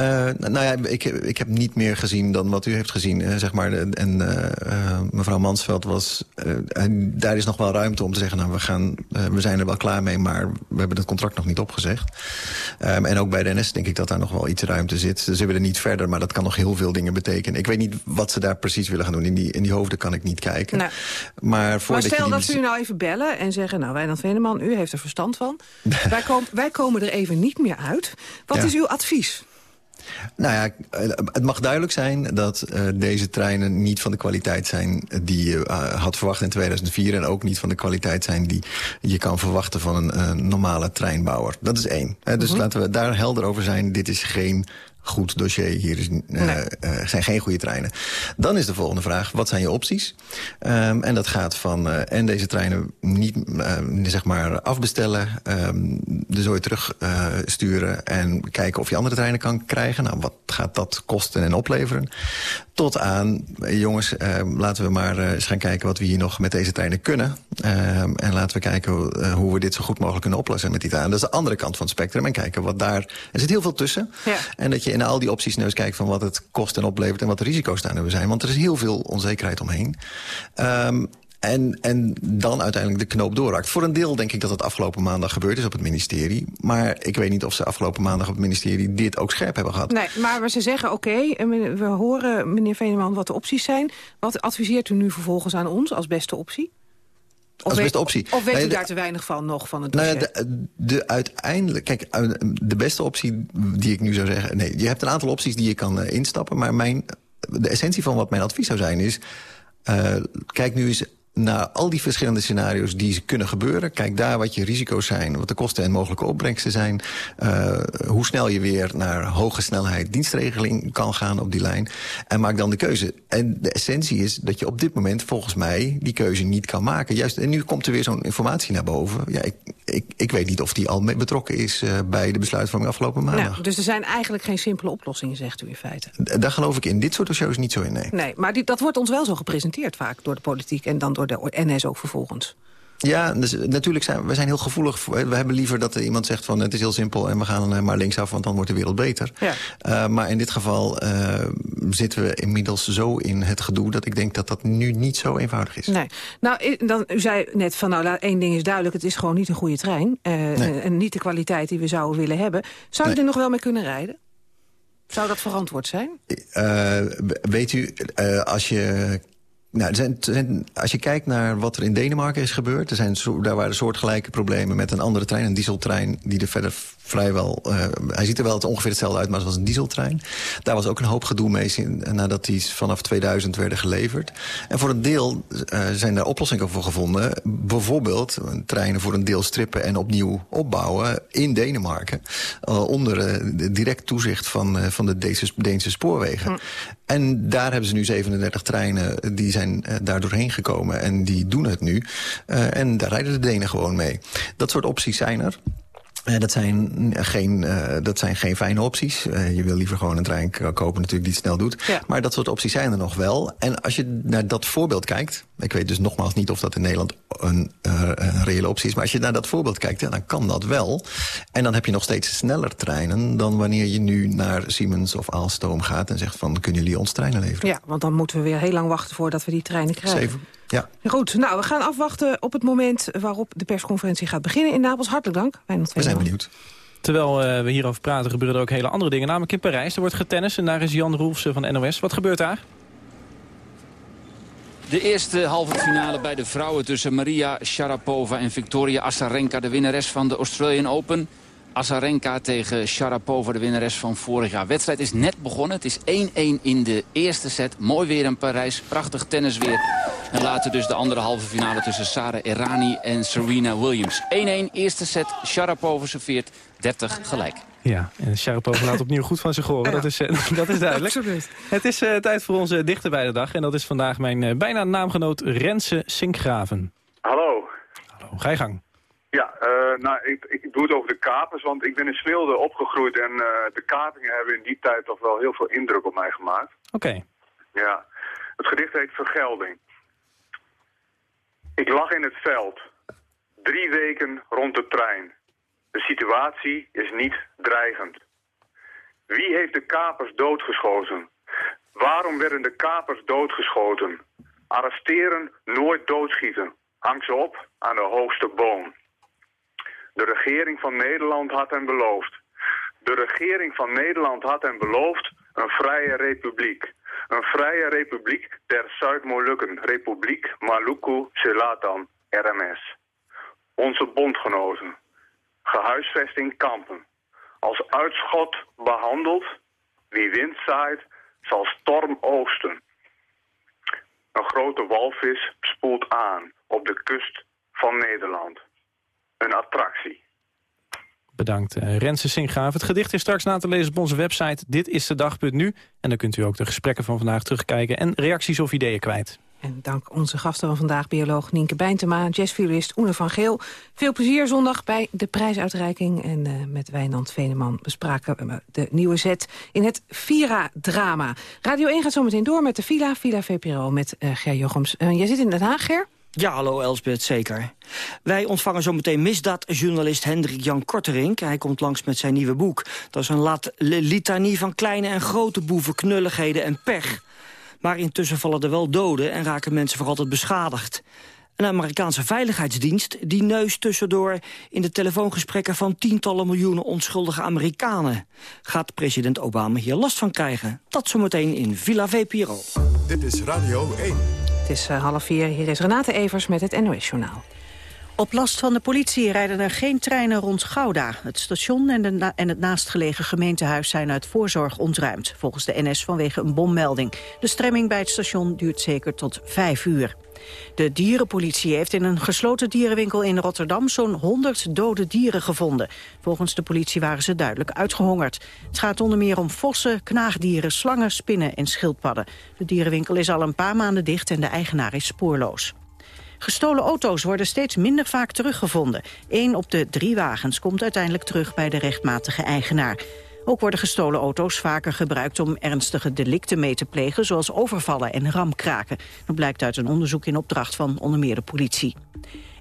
Uh, nou ja, ik, ik heb niet meer gezien dan wat u heeft gezien, zeg maar. En uh, mevrouw Mansveld was... daar is nog wel ruimte om te zeggen... nou, we, gaan, we zijn er wel klaar mee, maar we hebben het contract nog niet opgezegd. Um, en ook bij de NS denk ik dat daar nog wel iets ruimte zit. Ze willen niet verder, maar dat kan nog heel veel dingen betekenen. Ik weet niet wat ze daar precies willen gaan doen. In die, in die hoofden kan ik niet kijken. Nou, maar, maar stel dat ze u nou even bellen en zeggen... nou, Wijnand Veneman, u heeft er verstand van. wij, kom, wij komen er even niet meer uit. Wat ja. is uw advies? Nou ja, eh, het mag duidelijk zijn dat uh, deze treinen niet van de kwaliteit zijn die je uh, had verwacht in 2004. En ook niet van de kwaliteit zijn die je kan verwachten van een uh, normale treinbouwer. Dat is één. dus -hmm. laten we daar helder over zijn. Dit is geen goed dossier. Hier is, uh, nee. uh, zijn geen goede treinen. Dan is de volgende vraag, wat zijn je opties? Um, en dat gaat van uh, en deze treinen niet zeg maar afbestellen... Um, de zooi terug sturen en kijken of je andere treinen kan krijgen. Nou, wat gaat dat kosten en opleveren? Tot aan, jongens, laten we maar eens gaan kijken... wat we hier nog met deze treinen kunnen. Um, en laten we kijken hoe we dit zo goed mogelijk kunnen oplossen met die treinen. Dat is de andere kant van het spectrum. En kijken wat daar... Er zit heel veel tussen. Ja. En dat je in al die opties nou eens kijken van wat het kost en oplevert... en wat de risico's daar nou zijn. Want er is heel veel onzekerheid omheen. Um, en, en dan uiteindelijk de knoop doorraakt. Voor een deel denk ik dat het afgelopen maandag gebeurd is op het ministerie. Maar ik weet niet of ze afgelopen maandag op het ministerie dit ook scherp hebben gehad. Nee, maar ze zeggen oké, okay, we horen meneer Veneman wat de opties zijn. Wat adviseert u nu vervolgens aan ons als beste optie? Of als beste optie. Of weet nee, u daar te weinig van nog van het dossier? Nou ja, de, de, uiteindelijk, kijk, de beste optie die ik nu zou zeggen... Nee, je hebt een aantal opties die je kan uh, instappen... maar mijn, de essentie van wat mijn advies zou zijn is... Uh, kijk nu eens naar al die verschillende scenario's die kunnen gebeuren. Kijk daar wat je risico's zijn, wat de kosten en mogelijke opbrengsten zijn. Uh, hoe snel je weer naar hoge snelheid dienstregeling kan gaan op die lijn. En maak dan de keuze. En de essentie is dat je op dit moment volgens mij die keuze niet kan maken. Juist, en nu komt er weer zo'n informatie naar boven. Ja, ik, ik, ik weet niet of die al mee betrokken is uh, bij de besluitvorming afgelopen maandag. Nou, dus er zijn eigenlijk geen simpele oplossingen, zegt u in feite. D daar geloof ik in dit soort shows niet zo in, nee. Nee, maar die, dat wordt ons wel zo gepresenteerd vaak door de politiek en dan door de NS ook vervolgens. Ja, dus natuurlijk zijn we zijn heel gevoelig. We hebben liever dat er iemand zegt van het is heel simpel... en we gaan maar linksaf, want dan wordt de wereld beter. Ja. Uh, maar in dit geval uh, zitten we inmiddels zo in het gedoe... dat ik denk dat dat nu niet zo eenvoudig is. Nee. Nou, dan, u zei net van, nou, één ding is duidelijk... het is gewoon niet een goede trein. Uh, nee. En niet de kwaliteit die we zouden willen hebben. Zou je nee. er nog wel mee kunnen rijden? Zou dat verantwoord zijn? weet u, als je nou, er zijn, er zijn, als je kijkt naar wat er in Denemarken is gebeurd... Er zijn, daar waren soortgelijke problemen met een andere trein, een dieseltrein... die er verder vrijwel... Uh, hij ziet er wel het ongeveer hetzelfde uit, maar het was een dieseltrein. Daar was ook een hoop gedoe mee nadat die vanaf 2000 werden geleverd. En voor een deel uh, zijn daar oplossingen voor gevonden. Bijvoorbeeld treinen voor een deel strippen en opnieuw opbouwen in Denemarken. Uh, onder direct toezicht van, van de Deense, Deense spoorwegen. Hm. En daar hebben ze nu 37 treinen die zijn daar doorheen gekomen. En die doen het nu. en daar rijden de Denen gewoon mee. Dat soort opties zijn er. Uh, dat, zijn geen, uh, dat zijn geen fijne opties. Uh, je wil liever gewoon een trein kopen natuurlijk die het snel doet. Ja. Maar dat soort opties zijn er nog wel. En als je naar dat voorbeeld kijkt... ik weet dus nogmaals niet of dat in Nederland een, een reële optie is... maar als je naar dat voorbeeld kijkt, ja, dan kan dat wel. En dan heb je nog steeds sneller treinen... dan wanneer je nu naar Siemens of Alstom gaat... en zegt van, kunnen jullie ons treinen leveren? Ja, want dan moeten we weer heel lang wachten voordat we die treinen krijgen. Zeven. Ja. Goed, nou, we gaan afwachten op het moment waarop de persconferentie gaat beginnen in Napels. Hartelijk dank. We zijn benieuwd. Terwijl uh, we hierover praten gebeuren er ook hele andere dingen. Namelijk in Parijs, er wordt getennis en daar is Jan Roelfsen van NOS. Wat gebeurt daar? De eerste halve finale bij de vrouwen tussen Maria Sharapova en Victoria Azarenka, de winnares van de Australian Open. Azarenka tegen Sharapova, de winnares van vorig jaar. wedstrijd is net begonnen. Het is 1-1 in de eerste set. Mooi weer in Parijs. Prachtig tennisweer. En later dus de andere halve finale tussen Sarah Errani en Serena Williams. 1-1, eerste set. Sharapova serveert 30 gelijk. Ja, en Sharapova laat opnieuw goed van zich horen. Ja. Dat, is, dat is duidelijk. Absoluut. Het is uh, tijd voor onze dichter bij de dag. En dat is vandaag mijn uh, bijna naamgenoot Rense Sinkgraven. Hallo. Hallo, ga je gang. Ja, uh, nou, ik, ik doe het over de kapers, want ik ben in Smilde opgegroeid en uh, de kapingen hebben in die tijd toch wel heel veel indruk op mij gemaakt. Oké. Okay. Ja, het gedicht heet Vergelding. Ik lag in het veld, drie weken rond de trein. De situatie is niet dreigend. Wie heeft de kapers doodgeschoten? Waarom werden de kapers doodgeschoten? Arresteren, nooit doodschieten. Hang ze op aan de hoogste boom. De regering van Nederland had hen beloofd. De regering van Nederland had hen beloofd een vrije republiek. Een vrije republiek der Zuid-Molukken, Republiek Maluku Selatan, RMS. Onze bondgenoten. Gehuisvesting kampen. Als uitschot behandeld, Wie wind zaait, zal storm oosten. Een grote walvis spoelt aan op de kust van Nederland. Een attractie. Bedankt, uh, Renze Singraaf. Het gedicht is straks na te lezen op onze website Dit is de dag.nu. En dan kunt u ook de gesprekken van vandaag terugkijken... en reacties of ideeën kwijt. En dank onze gasten van vandaag, bioloog Nienke Bijntema... jazzviolist Oene van Geel. Veel plezier zondag bij de prijsuitreiking. En uh, met Wijnand Veneman bespraken we de nieuwe zet in het Vira-drama. Radio 1 gaat zo meteen door met de Villa, Villa VPRO met uh, Ger Jochems. Uh, jij zit in Den Haag, Ger? Ja, hallo Elsbeth, zeker. Wij ontvangen zometeen misdaadjournalist Hendrik Jan Korterink. Hij komt langs met zijn nieuwe boek. Dat is een litanie van kleine en grote boeven, knulligheden en pech. Maar intussen vallen er wel doden en raken mensen voor altijd beschadigd. Een Amerikaanse veiligheidsdienst die neus tussendoor... in de telefoongesprekken van tientallen miljoenen onschuldige Amerikanen. Gaat president Obama hier last van krijgen? Dat zometeen in Villa VPRO. Dit is Radio 1. Het is uh, half vier. Hier is Renate Evers met het NOS-journaal. Op last van de politie rijden er geen treinen rond Gouda. Het station en, de en, het naastgelegen gemeentehuis zijn uit voorzorg ontruimd. Volgens de NS vanwege een bommelding. De stremming bij het station duurt zeker tot vijf uur. De dierenpolitie heeft in een gesloten dierenwinkel in Rotterdam zo'n 100 dode dieren gevonden. Volgens de politie waren ze duidelijk uitgehongerd. Het gaat onder meer om vossen, knaagdieren, slangen, spinnen en schildpadden. De dierenwinkel is al een paar maanden dicht en de eigenaar is spoorloos. Gestolen auto's worden steeds minder vaak teruggevonden. Eén op de drie wagens komt uiteindelijk terug bij de rechtmatige eigenaar. Ook worden gestolen auto's vaker gebruikt om ernstige delicten mee te plegen... zoals overvallen en ramkraken. Dat blijkt uit een onderzoek in opdracht van onder meer de politie.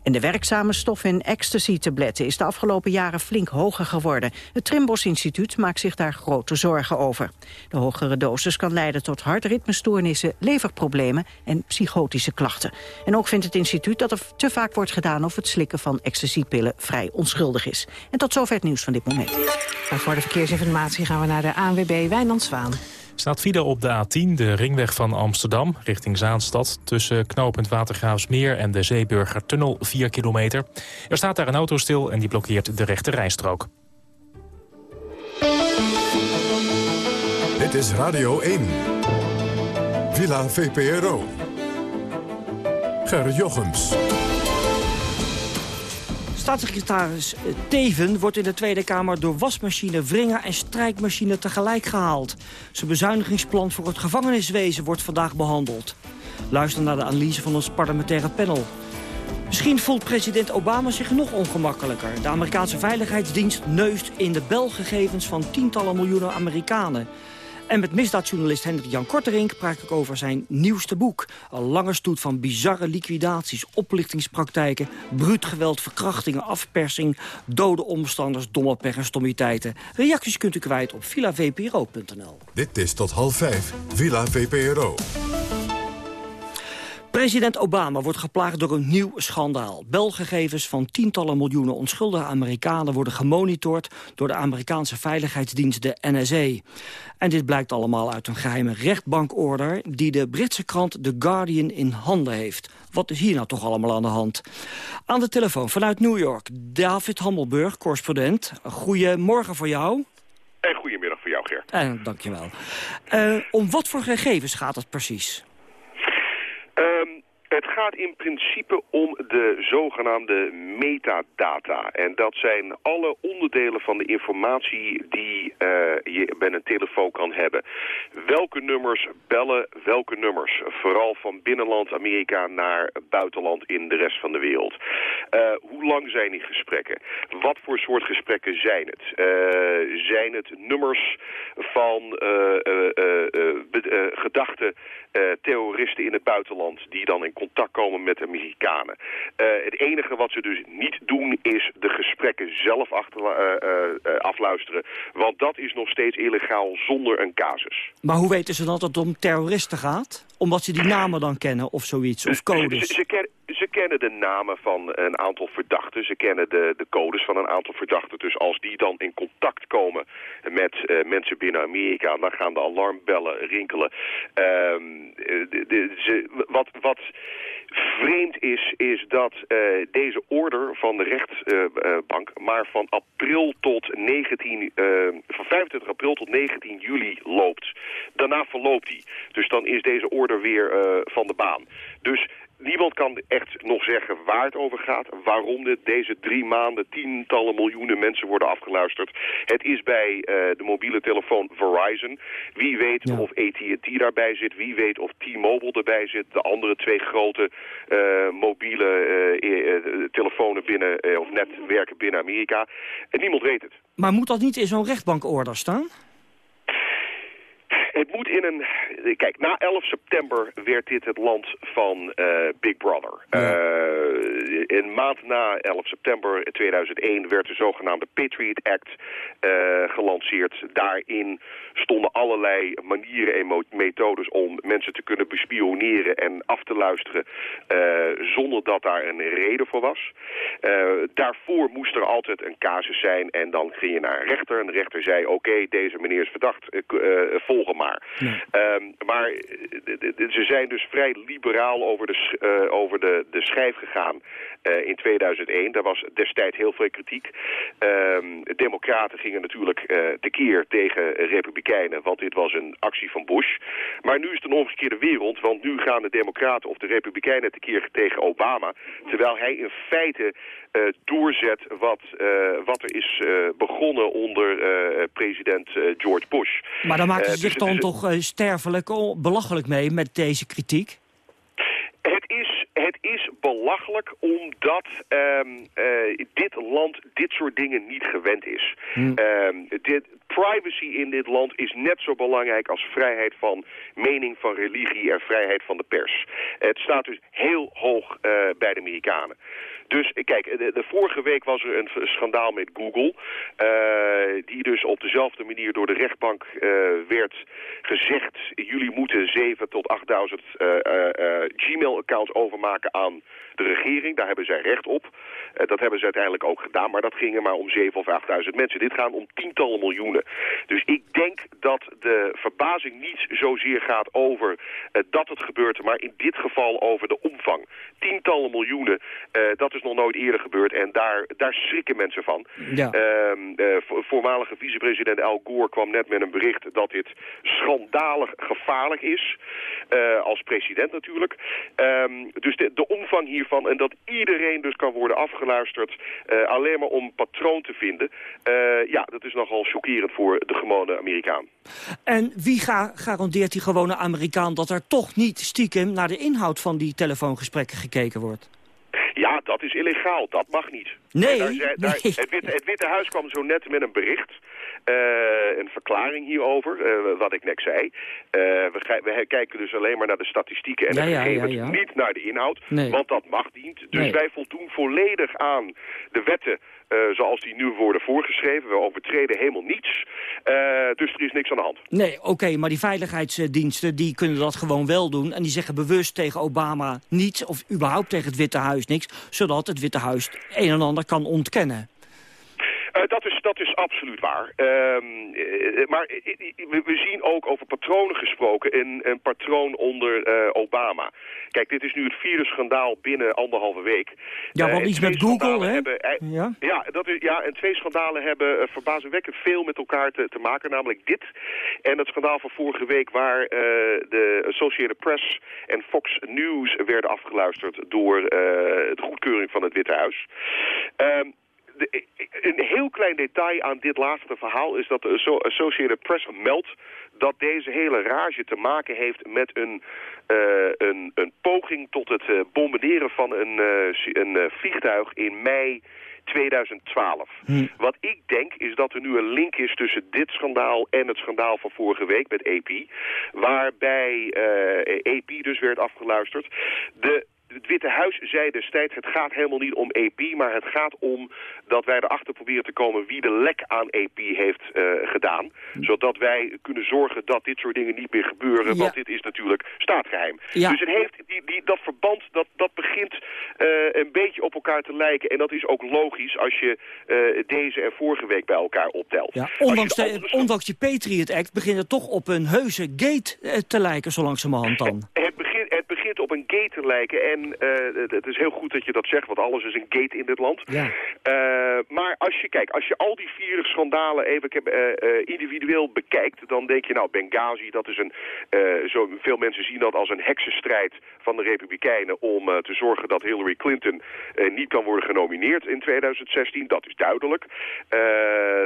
En de werkzame stof in ecstasy-tabletten is de afgelopen jaren flink hoger geworden. Het Trimbos Instituut maakt zich daar grote zorgen over. De hogere dosis kan leiden tot hartritmestoornissen, leverproblemen en psychotische klachten. En ook vindt het instituut dat er te vaak wordt gedaan of het slikken van ecstasy-pillen vrij onschuldig is. En tot zover het nieuws van dit moment. En voor de verkeersinformatie gaan we naar de ANWB Wijnand Zwaan. Staat file op de A10, de ringweg van Amsterdam, richting Zaanstad... tussen knooppunt Watergraafsmeer en de Zeeburgertunnel, 4 kilometer. Er staat daar een auto stil en die blokkeert de rechte rijstrook. Dit is Radio 1. Villa VPRO. Ger Jochems. Staatssecretaris Teven wordt in de Tweede Kamer door wasmachine, wringer en strijkmachine tegelijk gehaald. Zijn bezuinigingsplan voor het gevangeniswezen wordt vandaag behandeld. Luister naar de analyse van ons parlementaire panel. Misschien voelt president Obama zich nog ongemakkelijker. De Amerikaanse Veiligheidsdienst neust in de belgegevens van tientallen miljoenen Amerikanen. En met misdaadjournalist Hendrik Jan Korterink praat ik over zijn nieuwste boek. Een lange stoet van bizarre liquidaties, oplichtingspraktijken... bruut geweld, verkrachtingen, afpersing, dode omstanders, domme pech en stommiteiten. Reacties kunt u kwijt op villavpro.nl. Dit is tot half vijf, Villa VPRO. President Obama wordt geplaagd door een nieuw schandaal. Belgegevens van tientallen miljoenen onschuldige Amerikanen... worden gemonitord door de Amerikaanse veiligheidsdienst de NSA. En dit blijkt allemaal uit een geheime rechtbankorder... die de Britse krant The Guardian in handen heeft. Wat is hier nou toch allemaal aan de hand? Aan de telefoon vanuit New York, David Hammelburg, correspondent. Goedemorgen voor jou. En goedemiddag voor jou, Ger. En dankjewel. Uh, om wat voor gegevens gaat het precies? Um, het gaat in principe om de zogenaamde metadata. En dat zijn alle onderdelen van de informatie die uh, je bij een telefoon kan hebben. Welke nummers bellen welke nummers. Vooral van binnenland Amerika naar buitenland in de rest van de wereld. Uh, hoe lang zijn die gesprekken? Wat voor soort gesprekken zijn het? Uh, zijn het nummers van gedachte terroristen in het buitenland die dan in contact komen met de Amerikanen. Het enige wat ze dus niet doen is de gesprekken zelf achter, afluisteren. Want dat is nog steeds illegaal zonder een casus. Maar hoe weten ze dat het om terroristen gaat? Omdat ze die namen dan kennen of zoiets, of codes? Ze, ze, kennen, ze kennen de namen van een aantal verdachten. Ze kennen de, de codes van een aantal verdachten. Dus als die dan in contact komen met uh, mensen binnen Amerika... dan gaan de alarmbellen rinkelen. Ehm, de, wat, wat vreemd is, is dat uh, deze order van de rechtsbank... Uh, maar van april tot 19... van 25 april tot 19 juli loopt. Daarna verloopt die. Dus dan is deze order weer van de baan. Dus niemand kan echt nog zeggen waar het over gaat. Waarom dit deze drie maanden tientallen miljoenen mensen worden afgeluisterd. Het is bij uh, de mobiele telefoon Verizon. Wie weet ja. of AT&T daarbij zit. Wie weet of T-Mobile erbij zit. De andere twee grote uh, mobiele uh, telefoons binnen, of netwerken binnen Amerika. En niemand weet het. Maar moet dat niet in zo'n rechtbankorder staan? Het moet in een... Kijk, na 11 september werd dit het land van uh, Big Brother. Uh, een maand na 11 september 2001 werd de zogenaamde Patriot Act uh, gelanceerd. Daarin stonden allerlei manieren en methodes om mensen te kunnen bespioneren en af te luisteren zonder dat daar een reden voor was. daarvoor moest er altijd een casus zijn en dan ging je naar een rechter. En de rechter zei, oké, okay, deze meneer is verdacht, volgen maar. Um, maar ze zijn dus vrij liberaal over de, uh, over de, de schijf gegaan uh, in 2001. Daar was destijds heel veel kritiek. Um, democraten gingen natuurlijk uh, tekeer tegen republikeinen, want dit was een actie van Bush. Maar nu is het een omgekeerde wereld, want nu gaan de democraten of de republikeinen tekeer tegen Obama, terwijl hij in feite uh, doorzet wat, uh, wat er is uh, begonnen onder president George Bush. Maar dan maken ze zich dus, dan toch sterfelijk belachelijk mee met deze kritiek? Het is, het is belachelijk omdat um, uh, dit land dit soort dingen niet gewend is. Hmm. Um, dit, privacy in dit land is net zo belangrijk als vrijheid van mening, van religie en vrijheid van de pers. Het staat dus heel hoog uh, bij de Amerikanen. Dus kijk, de, vorige week was er een schandaal met Google. Uh, die dus op dezelfde manier door de rechtbank uh, werd gezegd... jullie moeten 7 tot 8.000 uh, Gmail-accounts overmaken aan de regering. Daar hebben zij recht op. dat hebben ze uiteindelijk ook gedaan. Maar dat ging er maar om 7 of 8.000 mensen. Dit gaan om tientallen miljoenen. Dus ik denk dat de verbazing niet zozeer gaat over dat het gebeurt... maar in dit geval over de omvang. Tientallen miljoenen, dat is nog nooit eerder gebeurd. En daar, daar schrikken mensen van. Ja. Uh, voormalige vicepresident Al Gore kwam net met een bericht dat dit schandalig gevaarlijk is. Uh, als president natuurlijk. Um, dus de, de, omvang hiervan en dat iedereen dus kan worden afgeluisterd uh, alleen maar om patroon te vinden. ja, dat is nogal chockerend voor de gewone Amerikaan. En wie ga garandeert die gewone Amerikaan dat er toch niet stiekem naar de inhoud van die telefoongesprekken gekeken wordt? Ja, dat is illegaal. Dat mag niet. Nee, daar daar, nee. Het, Witte, het, Witte, Huis kwam zo net met een bericht. Uh, een verklaring hierover, uh, wat ik net zei. Uh, we, we, kijken dus alleen maar naar de statistieken en ja, de gegevens, ja, ja, niet naar de inhoud. Nee. Want dat mag niet. Dus Nee. wij voldoen volledig aan de wetten uh, zoals die nu worden voorgeschreven. We overtreden helemaal niets. Uh, dus er is niks aan de hand. Nee, oké, maar die veiligheidsdiensten die kunnen dat gewoon wel doen. En die zeggen bewust tegen Obama niets, of überhaupt tegen het Witte Huis niks. Zodat het Witte Huis een en ander kan ontkennen. Uh, dat, is, dat is absoluut waar. Um, uh, maar we, zien ook over patronen gesproken een, een patroon onder uh, Obama. Kijk, dit is nu het vierde schandaal binnen anderhalve week. Ja, want iets met Google, hè? Hebben, ja? Ja, dat is, ja, en twee schandalen hebben verbazingwekkend veel met elkaar te, te, maken. Namelijk dit en het schandaal van vorige week waar de Associated Press en Fox News werden afgeluisterd door de goedkeuring van het Witte Huis. Um, de, een heel klein detail aan dit laatste verhaal is dat de Associated Press meldt dat deze hele rage te maken heeft met een, uh, een, een poging tot het uh, bombarderen van een, uh, een vliegtuig in mei 2012. Hm. Wat ik denk is dat er nu een link is tussen dit schandaal en het schandaal van vorige week met AP. Waarbij AP dus werd afgeluisterd. De het Witte Huis zei destijds, het gaat helemaal niet om EP, maar het gaat om dat wij erachter proberen te komen wie de lek aan EP heeft uh, gedaan. Zodat wij kunnen zorgen dat dit soort dingen niet meer gebeuren, want dit is natuurlijk staatsgeheim. Ja. Dus het heeft, die, die, dat verband, dat, dat begint uh, een beetje op elkaar te lijken. En dat is ook logisch als je uh, deze en vorige week bij elkaar optelt. Ja, ondanks, de, de, ondanks je Patriot Act begint het toch op een heuse gate te lijken, zo langzamerhand dan. Het begint, het begint lijken. En uh, het is heel goed dat je dat zegt, want alles is een gate in dit land. Ja. Uh, maar als je, kijk, als je al die vier schandalen even uh, individueel bekijkt... dan denk je, nou, Benghazi, dat is een... zo, veel mensen zien dat als een heksenstrijd van de Republikeinen... om te zorgen dat Hillary Clinton niet kan worden genomineerd in 2016. Dat is duidelijk.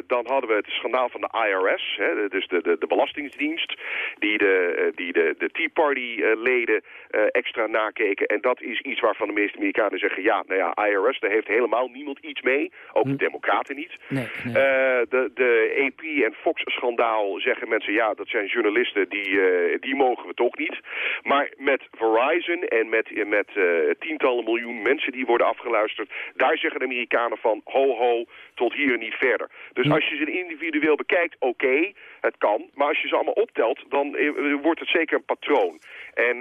dan hadden we het schandaal van de IRS, hè, dus de, de, de Belastingdienst... die de, die de, de Tea Party-leden extra nakeken. En dat is iets waarvan de meeste Amerikanen zeggen... ja, nou ja, IRS, daar heeft helemaal niemand iets mee. Ook de democraten niet. Nee, nee. Uh, de, de AP en Fox-schandaal zeggen mensen... ja, dat zijn journalisten, die, uh, die mogen we toch niet. Maar met Verizon en met, met uh, tientallen miljoen mensen die worden afgeluisterd... daar zeggen de Amerikanen van ho ho, tot hier en niet verder. Dus Hm. als je ze individueel bekijkt, oké, okay, het kan. Maar als je ze allemaal optelt, dan wordt het zeker een patroon. En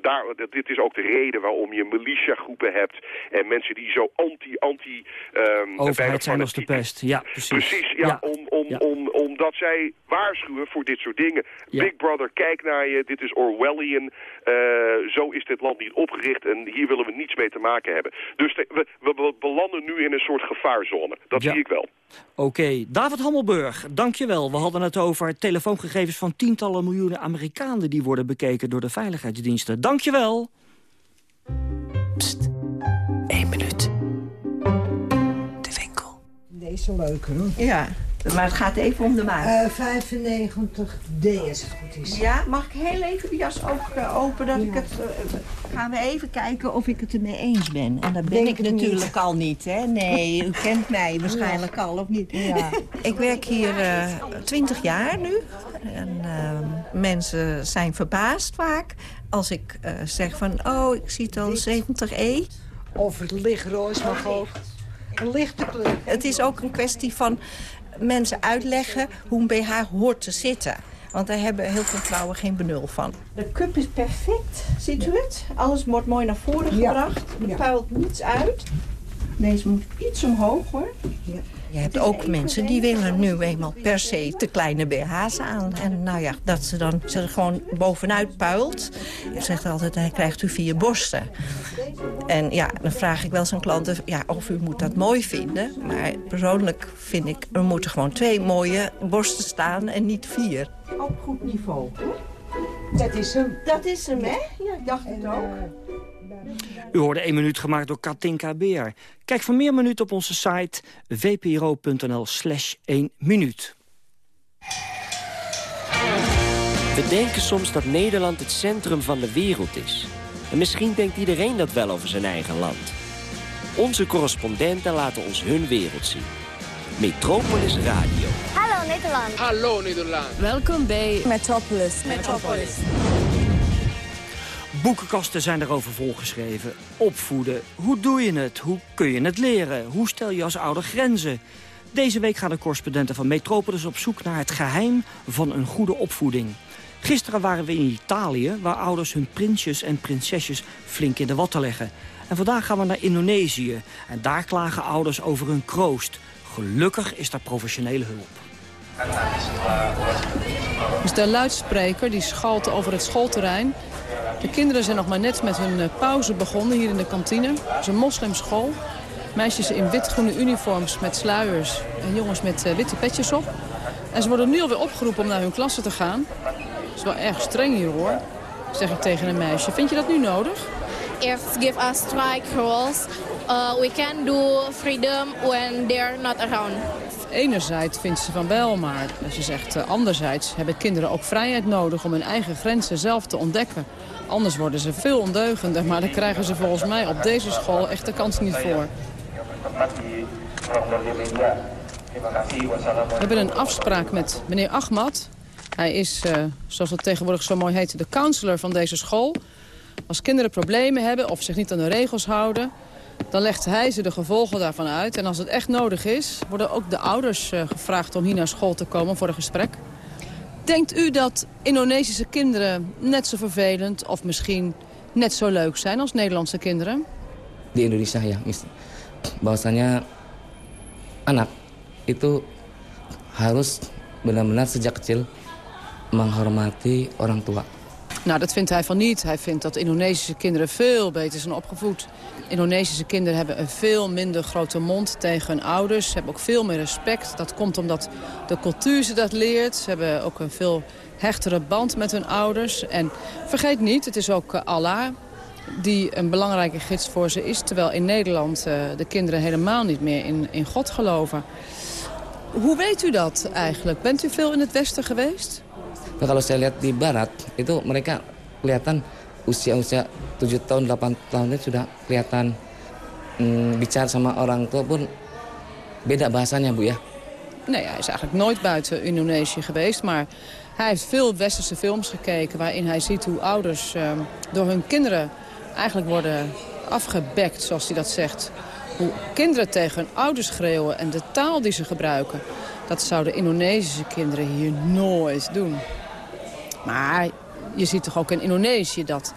daar, dit is ook de reden waarom je militia-groepen hebt... en mensen die zo anti, anti... Um, Overheid zijn als de pest, ja, precies. Precies, ja, ja. Om, om, ja. Om, omdat zij waarschuwen voor dit soort dingen. Ja. Big Brother, kijk naar je, dit is Orwellian. Uh, zo is dit land niet opgericht en hier willen we niets mee te maken hebben. Dus we, belanden nu in een soort gevaarzone. Dat zie ik wel. Oké, okay. David Hammelburg, dankjewel. We hadden het over telefoongegevens van tientallen miljoenen Amerikanen... die worden bekeken door de veiligheidsdiensten. Dankjewel. Pst, één minuut. De winkel. Deze leuke hoor. Ja, maar het gaat even om de maat. Uh, 95D als het goed is. Ja, mag ik heel even de jas ook uh, open? Dat ja. ik het, uh, gaan we even kijken of ik het ermee eens ben. En dat ben Denk ik natuurlijk niet. al niet, hè? Nee, u kent mij waarschijnlijk ja. al, of niet? Ja. ik werk hier twintig jaar nu. En mensen zijn verbaasd vaak als ik zeg van... oh, ik zie het al 70E. Of het lichtroos mag ook. Een lichte kleur. Het is ook een kwestie van mensen uitleggen hoe een BH hoort te zitten. Want daar hebben heel veel vrouwen geen benul van. De cup is perfect, ziet u het? Alles wordt mooi naar voren Ja. gebracht. Er Ja. puilt niets uit. Deze moet iets omhoog hoor. Ja. Je hebt ook mensen die willen nu eenmaal per se te kleine BH's aan. En nou ja, dat ze dan ze er gewoon bovenuit puilt. Je zegt altijd, hij krijgt u vier borsten. En ja, dan vraag ik wel zijn klanten ja, of u moet dat mooi vinden. Maar persoonlijk vind ik, er moeten gewoon twee mooie borsten staan en niet vier. Op goed niveau. Dat is hem. Dat is hem, hè? Ja, ik dacht het ook. U hoorde 1 minuut gemaakt door Katinka Beer. Kijk voor meer minuten op onze site vpro.nl slash 1 minuut. We denken soms dat Nederland het centrum van de wereld is. En misschien denkt iedereen dat wel over zijn eigen land. Onze correspondenten laten ons hun wereld zien. Metropolis Radio. Hallo Nederland. Hallo Nederland. Welkom bij Metropolis. Metropolis. Boekenkasten zijn erover volgeschreven. Opvoeden. Hoe doe je het? Hoe kun je het leren? Hoe stel je als ouder grenzen? Deze week gaan de correspondenten van Metropolis op zoek naar het geheim van een goede opvoeding. Gisteren waren we in Italië, waar ouders hun prinsjes en prinsesjes flink in de watten leggen. En vandaag gaan we naar Indonesië. En daar klagen ouders over hun kroost. Gelukkig is daar professionele hulp. Dus de luidspreker die schalt over het schoolterrein. De kinderen zijn nog maar net met hun eh, pauze begonnen hier in de kantine. Het is een moslimschool. Meisjes in wit-groene uniforms met sluiers en jongens met uh, witte petjes op. En ze worden nu alweer opgeroepen om naar hun klasse te gaan. Het is wel erg streng hier hoor, zeg ik tegen een meisje. Vind je dat nu nodig? If give us strike rules, uh, we can do freedom when they're not around. Enerzijds vindt ze van wel, maar ze zegt uh, anderzijds hebben kinderen ook vrijheid nodig om hun eigen grenzen zelf te ontdekken. Anders worden ze veel ondeugender, maar daar krijgen ze volgens mij op deze school echt de kans niet voor. We hebben een afspraak met meneer Ahmad. Hij is, uh, zoals het tegenwoordig zo mooi heet, de counselor van deze school. Als kinderen problemen hebben of zich niet aan de regels houden... dan legt hij ze de gevolgen daarvan uit. En als het echt nodig is, worden ook de ouders uh, gevraagd om hier naar school te komen voor een gesprek. Denkt u dat Indonesische kinderen net zo vervelend of misschien net zo leuk zijn als Nederlandse kinderen? Di Indonesia ya, bahwasanya anak itu harus benar-benar sejak kecil menghormati orang tua. Nou, dat vindt hij van niet. Hij vindt dat Indonesische kinderen veel beter zijn opgevoed. Indonesische kinderen hebben een veel minder grote mond tegen hun ouders. Ze hebben ook veel meer respect. Dat komt omdat de cultuur ze dat leert. Ze hebben ook een veel hechtere band met hun ouders. En vergeet niet, het is ook Allah die een belangrijke gids voor ze is. Terwijl in Nederland uh, de kinderen helemaal niet meer in, in God geloven. Hoe weet u dat eigenlijk? Bent u veel in het Westen geweest? Nah, kalau saya lihat di barat itu mereka kelihatan usia-usia 7 tahun 8 tahun itu sudah kelihatan mm, bicara sama orang tua pun beda bahasanya Bu ya. Nee, hij is eigenlijk nooit buiten Indonesië geweest, maar hij heeft veel westerse films gekeken waarin hij ziet hoe ouders uh, door hun kinderen eigenlijk worden afgebekt, zoals hij dat zegt. Hoe kinderen tegen hun ouders schreeuwen en de taal die ze gebruiken. Dat zouden Indonesische kinderen hier nooit doen. Maar je ziet toch ook in Indonesië dat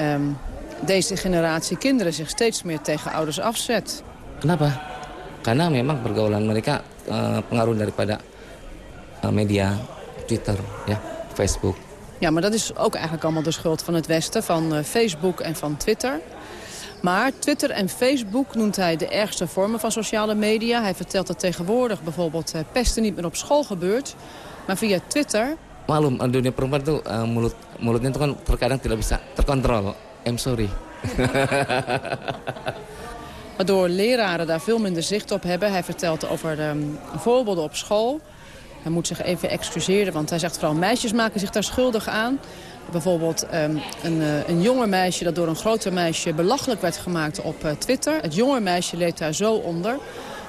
um, deze generatie kinderen zich steeds meer tegen ouders afzet. Kenapa? Karena memang pergaulan mereka uh, pengaruh daripada uh, media, Twitter, ja, Facebook. Ja, maar dat is ook eigenlijk allemaal de schuld van het Westen, van uh, Facebook en van Twitter. Maar Twitter en Facebook noemt hij de ergste vormen van sociale media. Hij vertelt dat tegenwoordig bijvoorbeeld pesten niet meer op school gebeurt. Maar via Twitter Malum, dunia perempuan tuh uh, mulut mulutnya tuh kan terkadang tidak bisa terkontrol. I'm sorry. Waardoor leraren daar veel minder zicht op hebben. Hij vertelt over um, voorbeelden op school. Hij moet zich even excuseren, want hij zegt vooral meisjes maken zich daar schuldig aan. Bijvoorbeeld um, een, uh, een jonger meisje dat door een groter meisje belachelijk werd gemaakt op uh, Twitter. Het jonge meisje leed daar zo onder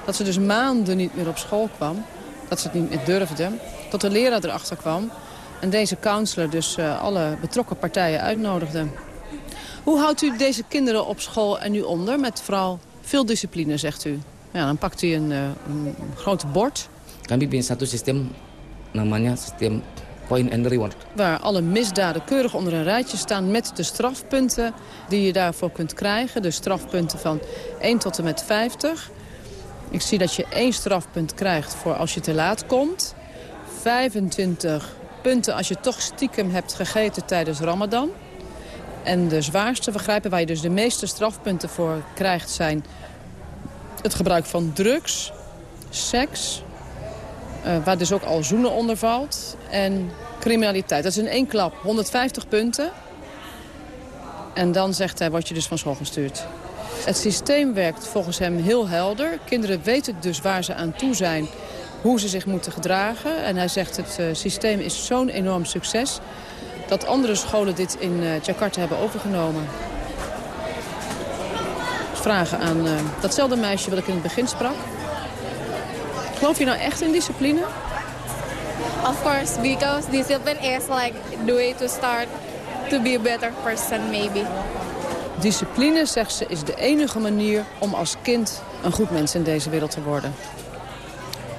dat ze dus maanden niet meer op school kwam. Dat ze het niet meer durfde. Tot de leraar erachter kwam en deze counselor dus uh, alle betrokken partijen uitnodigde. Hoe houdt u deze kinderen op school en nu onder? Met vooral veel discipline, zegt u. Ja, dan pakt u een, uh, een groot bord. Kami bikin satu systeem, namanya systeem point and reward. Waar alle misdaden keurig onder een rijtje staan met de strafpunten die je daarvoor kunt krijgen. De strafpunten van 1 tot en met 50. Ik zie dat je één strafpunt krijgt voor als je te laat komt. 25 punten als je toch stiekem hebt gegeten tijdens Ramadan. En de zwaarste vergrijpen waar je dus de meeste strafpunten voor krijgt... zijn het gebruik van drugs, seks... Uh, waar dus ook al zoenen onder valt... en criminaliteit. Dat is in één klap 150 punten. En dan zegt hij, word je dus van school gestuurd. Het systeem werkt volgens hem heel helder. Kinderen weten dus waar ze aan toe zijn hoe ze zich moeten gedragen. En hij zegt het uh, systeem is zo'n enorm succes... dat andere scholen dit in uh, Jakarta hebben overgenomen. Vragen aan uh, datzelfde meisje wat ik in het begin sprak. Geloof je nou echt in discipline? Of course, because discipline is like the way to start to be a better person maybe. Discipline, zegt ze, is de enige manier om als kind een goed mens in deze wereld te worden.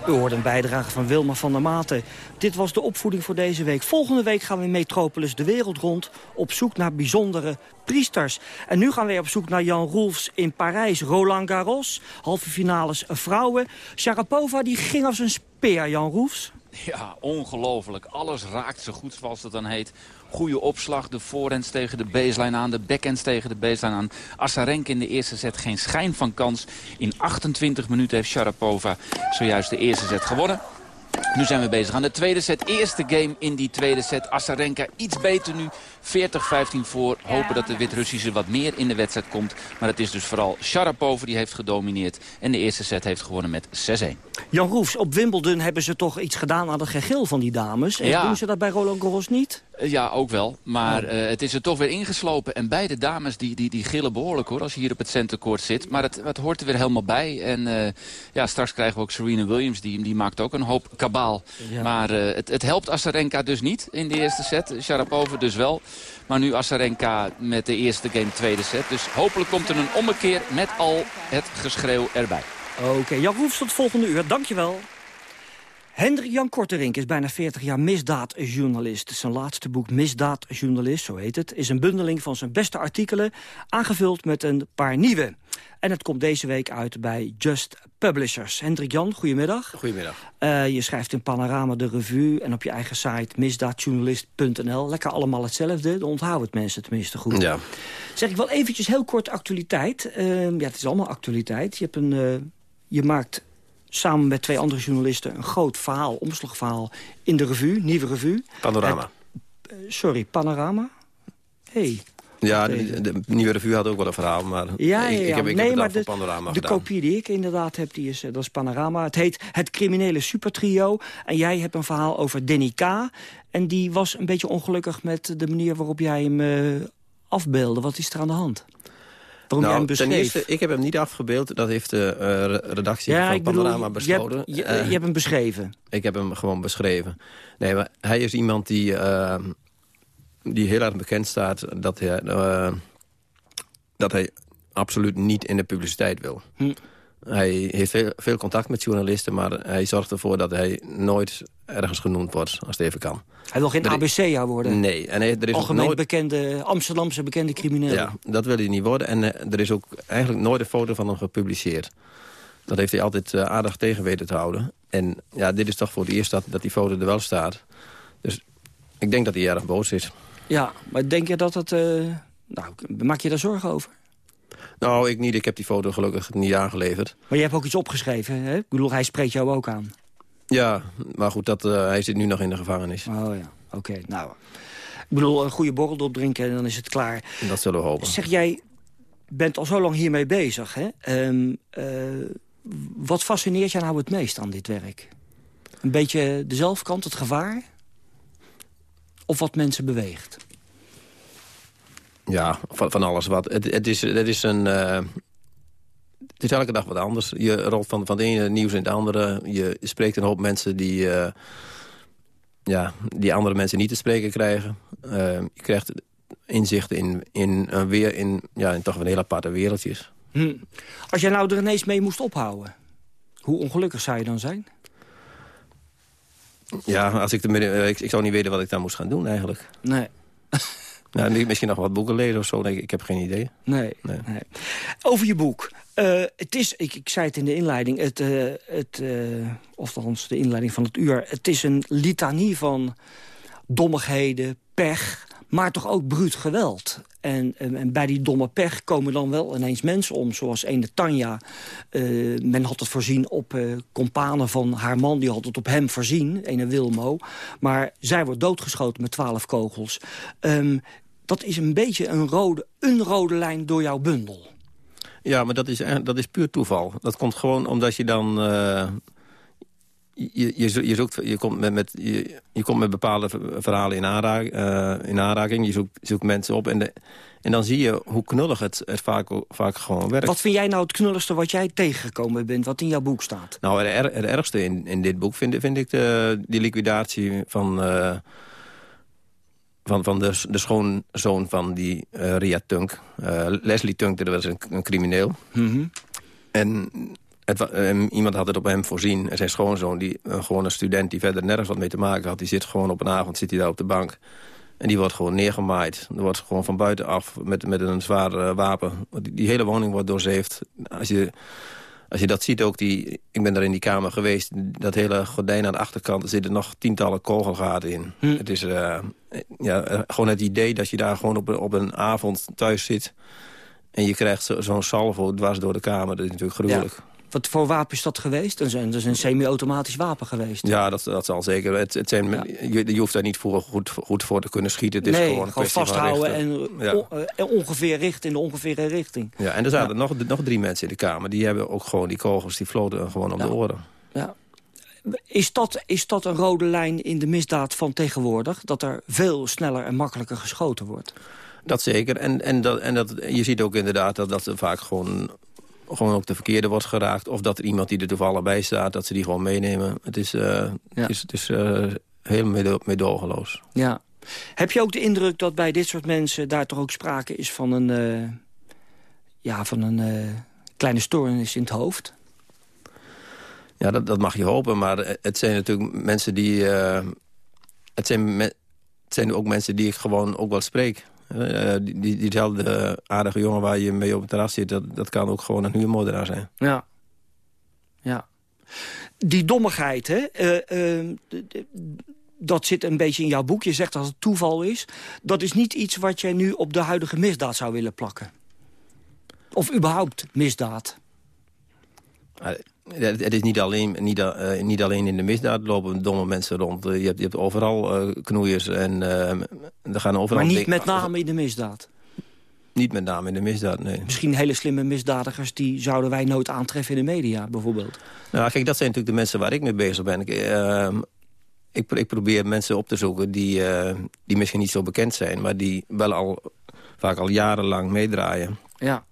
U hoort een bijdrage van Wilma van der Maten. Dit was de opvoeding voor deze week. Volgende week gaan we in Metropolis de wereld rond... op zoek naar bijzondere priesters. En nu gaan we op zoek naar Jan Roelfs in Parijs. Roland Garros, halve finales vrouwen. Sharapova die ging als een speer, Jan Roelfs. Ja, ongelooflijk. Alles raakt zo goed, zoals het dan heet. Goede opslag, de voorhands tegen de baseline aan, de backhands tegen de baseline aan. Asarenka in de eerste set geen schijn van kans. In 28 minuten heeft Sharapova zojuist de eerste set gewonnen. Nu zijn we bezig aan de tweede set. Eerste game in die tweede set. Asarenka iets beter nu. 40-15 voor. Hopen dat de Wit-Russische wat meer in de wedstrijd komt. Maar het is dus vooral Sharapova die heeft gedomineerd. En de eerste set heeft gewonnen met 6-1. Jan Roefs, op Wimbledon hebben ze toch iets gedaan aan het gegil van die dames. En Ja. doen ze dat bij Roland Garros niet? Eh, Ja, ook wel. Maar eh, het is er toch weer ingeslopen. En beide dames die, die, die gillen behoorlijk hoor, als je hier op het centercourt zit. Maar het, het hoort er weer helemaal bij. En eh, ja, straks krijgen we ook Serena Williams. Die, die maakt ook een hoop kabaal. Ja. Maar eh, het, het helpt Asarenka dus niet in de eerste set. Sharapova dus wel. Maar nu Asarenka met de eerste game tweede set. Dus hopelijk komt er een ommekeer met al het geschreeuw erbij. Oké, Jan Roefs tot volgende uur. Dankjewel. Hendrik Jan Korterink is bijna 40 jaar misdaadjournalist. Zijn laatste boek Misdaadjournalist, zo heet het... is een bundeling van zijn beste artikelen... aangevuld met een paar nieuwe. En het komt deze week uit bij Just Publishers. Hendrik Jan, goedemiddag. Goedemiddag. Uh, je schrijft in Panorama de Revue en op je eigen site misdaadjournalist.nl. Lekker allemaal hetzelfde, dan onthouden het mensen tenminste goed. Ja. Zeg ik wel eventjes heel kort actualiteit. Uh, ja, het is allemaal actualiteit. Je, hebt een, uh, je maakt samen met twee andere journalisten... een groot verhaal, omslagverhaal in de revue, nieuwe revue. Panorama. Het, sorry, Panorama? Hey. Ja, de, de, Nieuwe Revue had ook wel een verhaal, maar ja, ja, ja. ik, ik heb, ik nee, heb maar de, Panorama de gedaan. kopie die ik inderdaad heb, die is, dat is Panorama. Het heet Het Criminele Supertrio. En jij hebt een verhaal over Denny K. En die was een beetje ongelukkig met de manier waarop jij hem uh, afbeelde. Wat is er aan de hand? Waarom nou, jij hem beschreef? ten eerste, ik heb hem niet afgebeeld. Dat heeft de uh, redactie ja, van ik bedoel, Panorama je besloten. hebt, je, Uh, je hebt hem beschreven. Ik heb hem gewoon beschreven. Nee, maar hij is iemand die, uh, die heel erg bekend staat... dat hij, uh, dat hij absoluut niet in de publiciteit wil. Hm. Hij heeft veel, veel, contact met journalisten... maar hij zorgt ervoor dat hij nooit ergens genoemd wordt, als het even kan. Hij wil geen er, ABC worden? Nee. En hij, er is Algemeen nooit... bekende, Amsterdamse bekende crimineel. Ja, dat wil hij niet worden. En uh, er is ook eigenlijk nooit een foto van hem gepubliceerd. Dat heeft hij altijd uh, aardig tegen weten te houden. En ja, dit is toch voor het eerst dat, dat die foto er wel staat. Dus ik denk dat hij erg boos is. Ja, maar denk je dat het... Uh, nou, maak je daar zorgen over? Nou, ik niet. Ik heb die foto gelukkig niet aangeleverd. Maar je hebt ook iets opgeschreven, hè? Ik bedoel, hij spreekt jou ook aan. Ja, maar goed, dat, uh, hij zit nu nog in de gevangenis. Oh ja, oké. Okay, nou, ik bedoel, een goede borrel opdrinken en dan is het klaar. Dat zullen we hopen. Zeg, jij bent al zo lang hiermee bezig, hè? Um, uh, wat fascineert jou nou het meest aan dit werk? Een beetje de zelfkant, het gevaar? Of wat mensen beweegt? Ja, van, van alles wat. Het, het, is, het is een... Uh, het is elke dag wat anders. Je rolt van, van het ene nieuws in het andere. Je spreekt een hoop mensen die... Uh, ja, die andere mensen niet te spreken krijgen. Uh, je krijgt inzicht in, in, een weer, in, ja, in toch een heel aparte wereldjes. Hm. Als jij nou er ineens mee moest ophouden... hoe ongelukkig zou je dan zijn? Ja, als ik, de, ik, ik zou niet weten wat ik dan moest gaan doen eigenlijk. Nee. Nou, misschien nog wat boeken lezen of zo. Ik, ik heb geen idee. Nee. nee. nee. Over je boek. Uh, het is, ik, ik zei het in de inleiding, het, uh, het, uh, of althans de inleiding van het uur... het is een litanie van dommigheden, pech, maar toch ook bruut geweld. En, en, bij die domme pech komen dan wel ineens mensen om, zoals ene Tanja. Uh, men had het voorzien op uh, van haar man, die had het op hem voorzien, ene Wilmo. Maar zij wordt doodgeschoten met twaalf kogels. Um, dat is een beetje een rode, een rode lijn door jouw bundel. Ja, maar dat is, dat is puur toeval. Dat komt gewoon omdat je dan... je, je, je, zoekt, je, komt met, met, je, je komt met bepaalde verhalen in, aanraak, uh, in aanraking. Je zoekt, zoekt mensen op. En, de, en dan zie je hoe knullig het, het vaak, vaak gewoon werkt. Wat vind jij nou het knulligste wat jij tegengekomen bent, wat in jouw boek staat? Nou, het, er, het ergste in, in dit boek vind, vind ik de, die liquidatie van... Uh, van, van de, de schoonzoon van die uh, Ria Tunk. Leslie Tunk, dat was een, een crimineel. Mm -hmm. En het, um, iemand had het op hem voorzien. En zijn schoonzoon, die, uh, gewoon een student die verder nergens wat mee te maken had... die zit gewoon op een avond zit hij daar op de bank. En die wordt gewoon neergemaaid. Er wordt gewoon van buitenaf met, met een zwaar wapen... Die, die, hele woning wordt doorzeefd. Als je... Als je dat ziet ook, die, ik ben daar in die kamer geweest... dat hele gordijn aan de achterkant, er zitten nog tientallen kogelgaten in. Hm. Het is uh, ja, gewoon het idee dat je daar gewoon op, op een avond thuis zit... en je krijgt zo'n zo salvo dwars door de kamer. Dat is natuurlijk gruwelijk. Ja. Wat voor wapen is dat geweest? Dat is een, een semi-automatisch wapen geweest. Ja, dat, dat zal zeker. Het, het zijn, ja. je, je hoeft daar niet voor, goed, goed voor te kunnen schieten. Het is nee, gewoon, vasthouden en, ja. on, en ongeveer richten in de ongeveer richting. Ja, en er zaten ja. nog, nog drie mensen in de kamer. Die hebben ook gewoon die kogels, die floten gewoon om de oren. Ja. Is dat, is dat een rode lijn in de misdaad van tegenwoordig? Dat er veel sneller en makkelijker geschoten wordt? Dat zeker. En, en, dat, en dat, je ziet ook inderdaad dat, dat er vaak gewoon gewoon ook de verkeerde wordt geraakt. Of dat er iemand die er toevallig bij staat, dat ze die gewoon meenemen. Het is, uh, ja. het is, het is uh, heel. Ja. Heb je ook de indruk dat bij dit soort mensen daar toch ook sprake is van een, uh, ja, van een kleine stoornis in het hoofd? Ja, dat, dat mag je hopen, maar het zijn natuurlijk mensen die... Het, zijn me, het zijn ook mensen die ik gewoon ook wel spreek. Uh, die, die, diezelfde aardige jongen waar je mee op het terras zit... dat, dat kan ook gewoon een huurmoordenaar zijn. Ja. Ja. Die dommigheid, hè? Uh, dat zit een beetje in jouw boek. Je zegt dat het toeval is. Dat is niet iets wat jij nu op de huidige misdaad zou willen plakken. Of überhaupt misdaad. Het is niet alleen, niet, uh, niet alleen in de misdaad lopen domme mensen rond. Je hebt, je hebt overal uh, knoeiers en uh, er gaan overal... Maar niet met name in de misdaad? Niet met name in de misdaad, nee. Misschien hele slimme misdadigers... die zouden wij nooit aantreffen in de media, bijvoorbeeld. Nou, kijk, dat zijn natuurlijk de mensen waar ik mee bezig ben. Ik, ehm, ik, ik, probeer mensen op te zoeken die, die misschien niet zo bekend zijn... maar die wel al vaak al jarenlang meedraaien. Ja.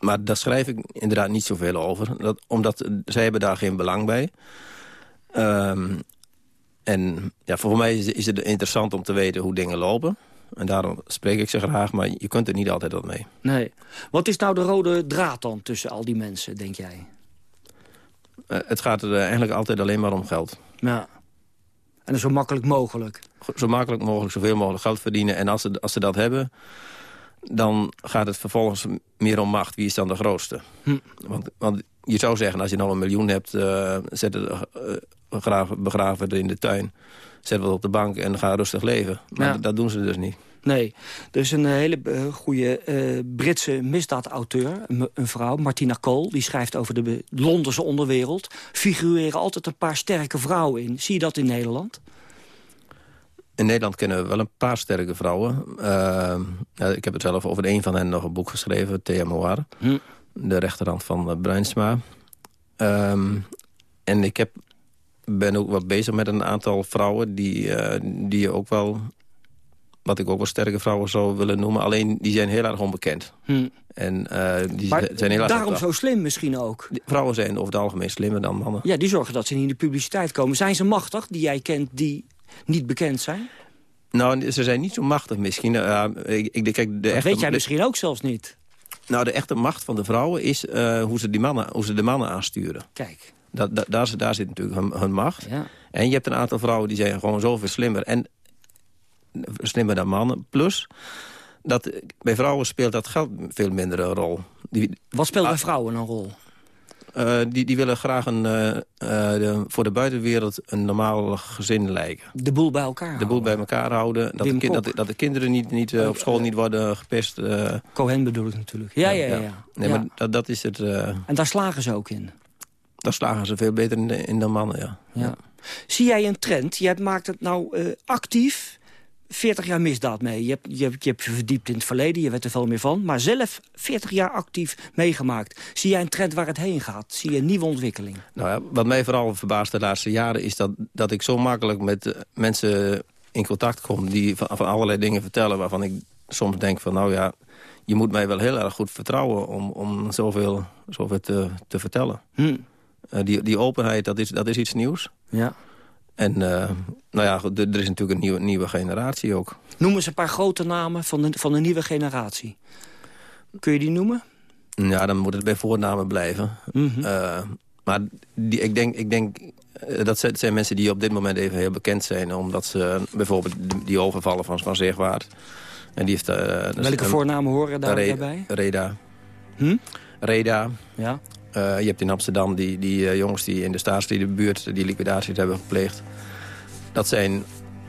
Maar daar schrijf ik inderdaad niet zoveel over. Dat, omdat zij hebben daar geen belang bij. Um, en ja, voor mij is, is, het interessant om te weten hoe dingen lopen. En daarom spreek ik ze graag, maar je kunt er niet altijd wat mee. Nee. Wat is nou de rode draad dan tussen al die mensen, denk jij? Uh, het gaat er eigenlijk altijd alleen maar om geld. Ja. En zo makkelijk mogelijk? Zo makkelijk mogelijk, zoveel mogelijk geld verdienen. En als ze, als ze dat hebben, dan gaat het vervolgens meer om macht. Wie is dan de grootste? Hm. Want, want je zou zeggen, als je nou een miljoen hebt... Uh, zet het uh, begraven, begraven in de tuin. Zet het op de bank en ga rustig leven. Maar Ja. dat doen ze dus niet. Nee, er is een hele uh, goede uh, Britse misdaadauteur, een, een vrouw, Martina Cole... die schrijft over de Londense onderwereld. Figureren altijd een paar sterke vrouwen in. Zie je dat in Nederland? In Nederland kennen we wel een paar sterke vrouwen. Uh, ja, ik heb het zelf over een van hen nog een boek geschreven, Thea Moir. Hm. De rechterhand van uh, Bruinsma. Um, en ik heb, ben ook wat bezig met een aantal vrouwen... die, uh, die je ook wel, wat ik ook wel sterke vrouwen zou willen noemen. Alleen die zijn heel erg onbekend. Hm. En uh, die maar zijn heel erg daarom zo slim misschien ook. Die vrouwen zijn over het algemeen slimmer dan mannen. Ja, die zorgen dat ze niet in de publiciteit komen. Zijn ze machtig, die jij kent, die niet bekend zijn? Nou, ze zijn niet zo machtig misschien. Uh, ik, ik, kijk, de dat echte, weet jij misschien ook zelfs niet. Nou, de echte macht van de vrouwen is uh, hoe, ze die mannen, hoe ze de mannen aansturen. Kijk. Dat, dat, daar, daar zit natuurlijk hun, hun macht. Ja. En je hebt een aantal vrouwen die zijn gewoon zoveel slimmer. En slimmer dan mannen. Plus, dat, bij vrouwen speelt dat geld veel minder een rol. Die, Wat speelt bij vrouwen een rol? Uh, die, die willen graag een, uh, uh, de, voor de buitenwereld een normaal gezin lijken. De boel bij elkaar De houden. boel bij elkaar houden. Dat, de, kind, dat, dat, de kinderen niet, niet op school niet worden gepest. Cohen bedoel ik natuurlijk. Ja, ja, ja. ja, ja. Nee, maar dat, dat is het... en daar slagen ze ook in? Daar slagen ze veel beter in, in dan mannen, ja. ja. Zie jij een trend? Jij maakt het nou actief 40 jaar misdaad mee. Je hebt, je, hebt, je hebt je verdiept in het verleden, je weet er veel meer van. Maar zelf 40 jaar actief meegemaakt. Zie jij een trend waar het heen gaat? Zie je een nieuwe ontwikkeling? Nou ja, wat mij vooral verbaast de laatste jaren... is dat, dat ik zo makkelijk met uh, mensen in contact kom... die van, van, allerlei dingen vertellen waarvan ik soms denk van... nou ja, je moet mij wel heel erg goed vertrouwen... om, om zoveel, zoveel te, te vertellen. Hm. Uh, die, die openheid, dat is, dat is iets nieuws. Ja. En uh, nou ja, er is natuurlijk een nieuwe, nieuwe generatie ook. Noem eens een paar grote namen van de, van de nieuwe generatie. Kun je die noemen? Ja, dan moet het bij voornamen blijven. Mm -hmm. uh, maar die, ik denk, ik denk uh, dat zijn, zijn, mensen die op dit moment even heel bekend zijn. Omdat ze bijvoorbeeld die overvallen van, van Zegwaard. En die heeft, Welke voornamen horen daar, Re, daarbij? Reda. Hm? Reda. Ja. Uh, je hebt in Amsterdam die, die uh, jongens die in de Staatsliedenbuurt die liquidaties hebben gepleegd. Dat zijn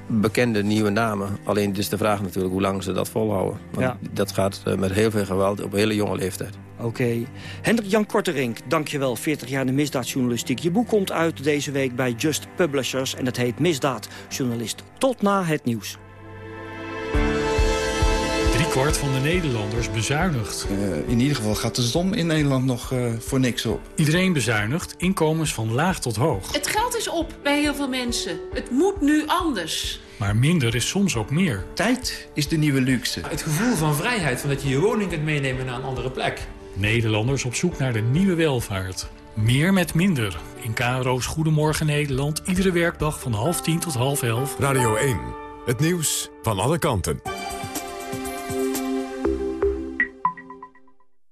bekende nieuwe namen. Alleen het is de vraag natuurlijk hoe lang ze dat volhouden. Want ja. Dat gaat uh, met heel veel geweld op een hele jonge leeftijd. Oké. Okay. Hendrik Jan Korterink, dankjewel. 40 jaar de misdaadjournalistiek. Je boek komt uit deze week bij Just Publishers en het heet Misdaadjournalist. Tot na het nieuws. Kwart van de Nederlanders bezuinigt. Uh, in ieder geval gaat de som in Nederland nog uh, voor niks op. Iedereen bezuinigt, inkomens van laag tot hoog. Het geld is op bij heel veel mensen. Het moet nu anders. Maar minder is soms ook meer. Tijd is de nieuwe luxe. Het gevoel van vrijheid, van dat je je woning kunt meenemen naar een andere plek. Nederlanders op zoek naar de nieuwe welvaart. Meer met minder. In KRO's Goedemorgen Nederland. Iedere werkdag van half tien tot half elf. Radio 1. Het nieuws van alle kanten.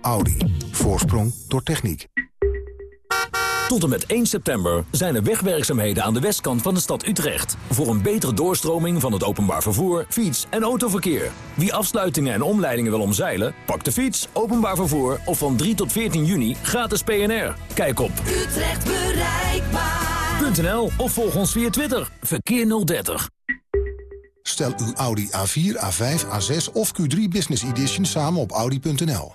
Audi. Voorsprong door techniek. Tot en met 1 september zijn er wegwerkzaamheden aan de westkant van de stad Utrecht. Voor een betere doorstroming van het openbaar vervoer, fiets- en autoverkeer. Wie afsluitingen en omleidingen wil omzeilen, pak de fiets, openbaar vervoer of van 3 tot 14 juni gratis PNR. Kijk op Utrecht bereikbaar.nl of volg ons via Twitter. Verkeer 030. Stel uw Audi A4, A5, A6 of Q3 Business Edition samen op Audi.nl.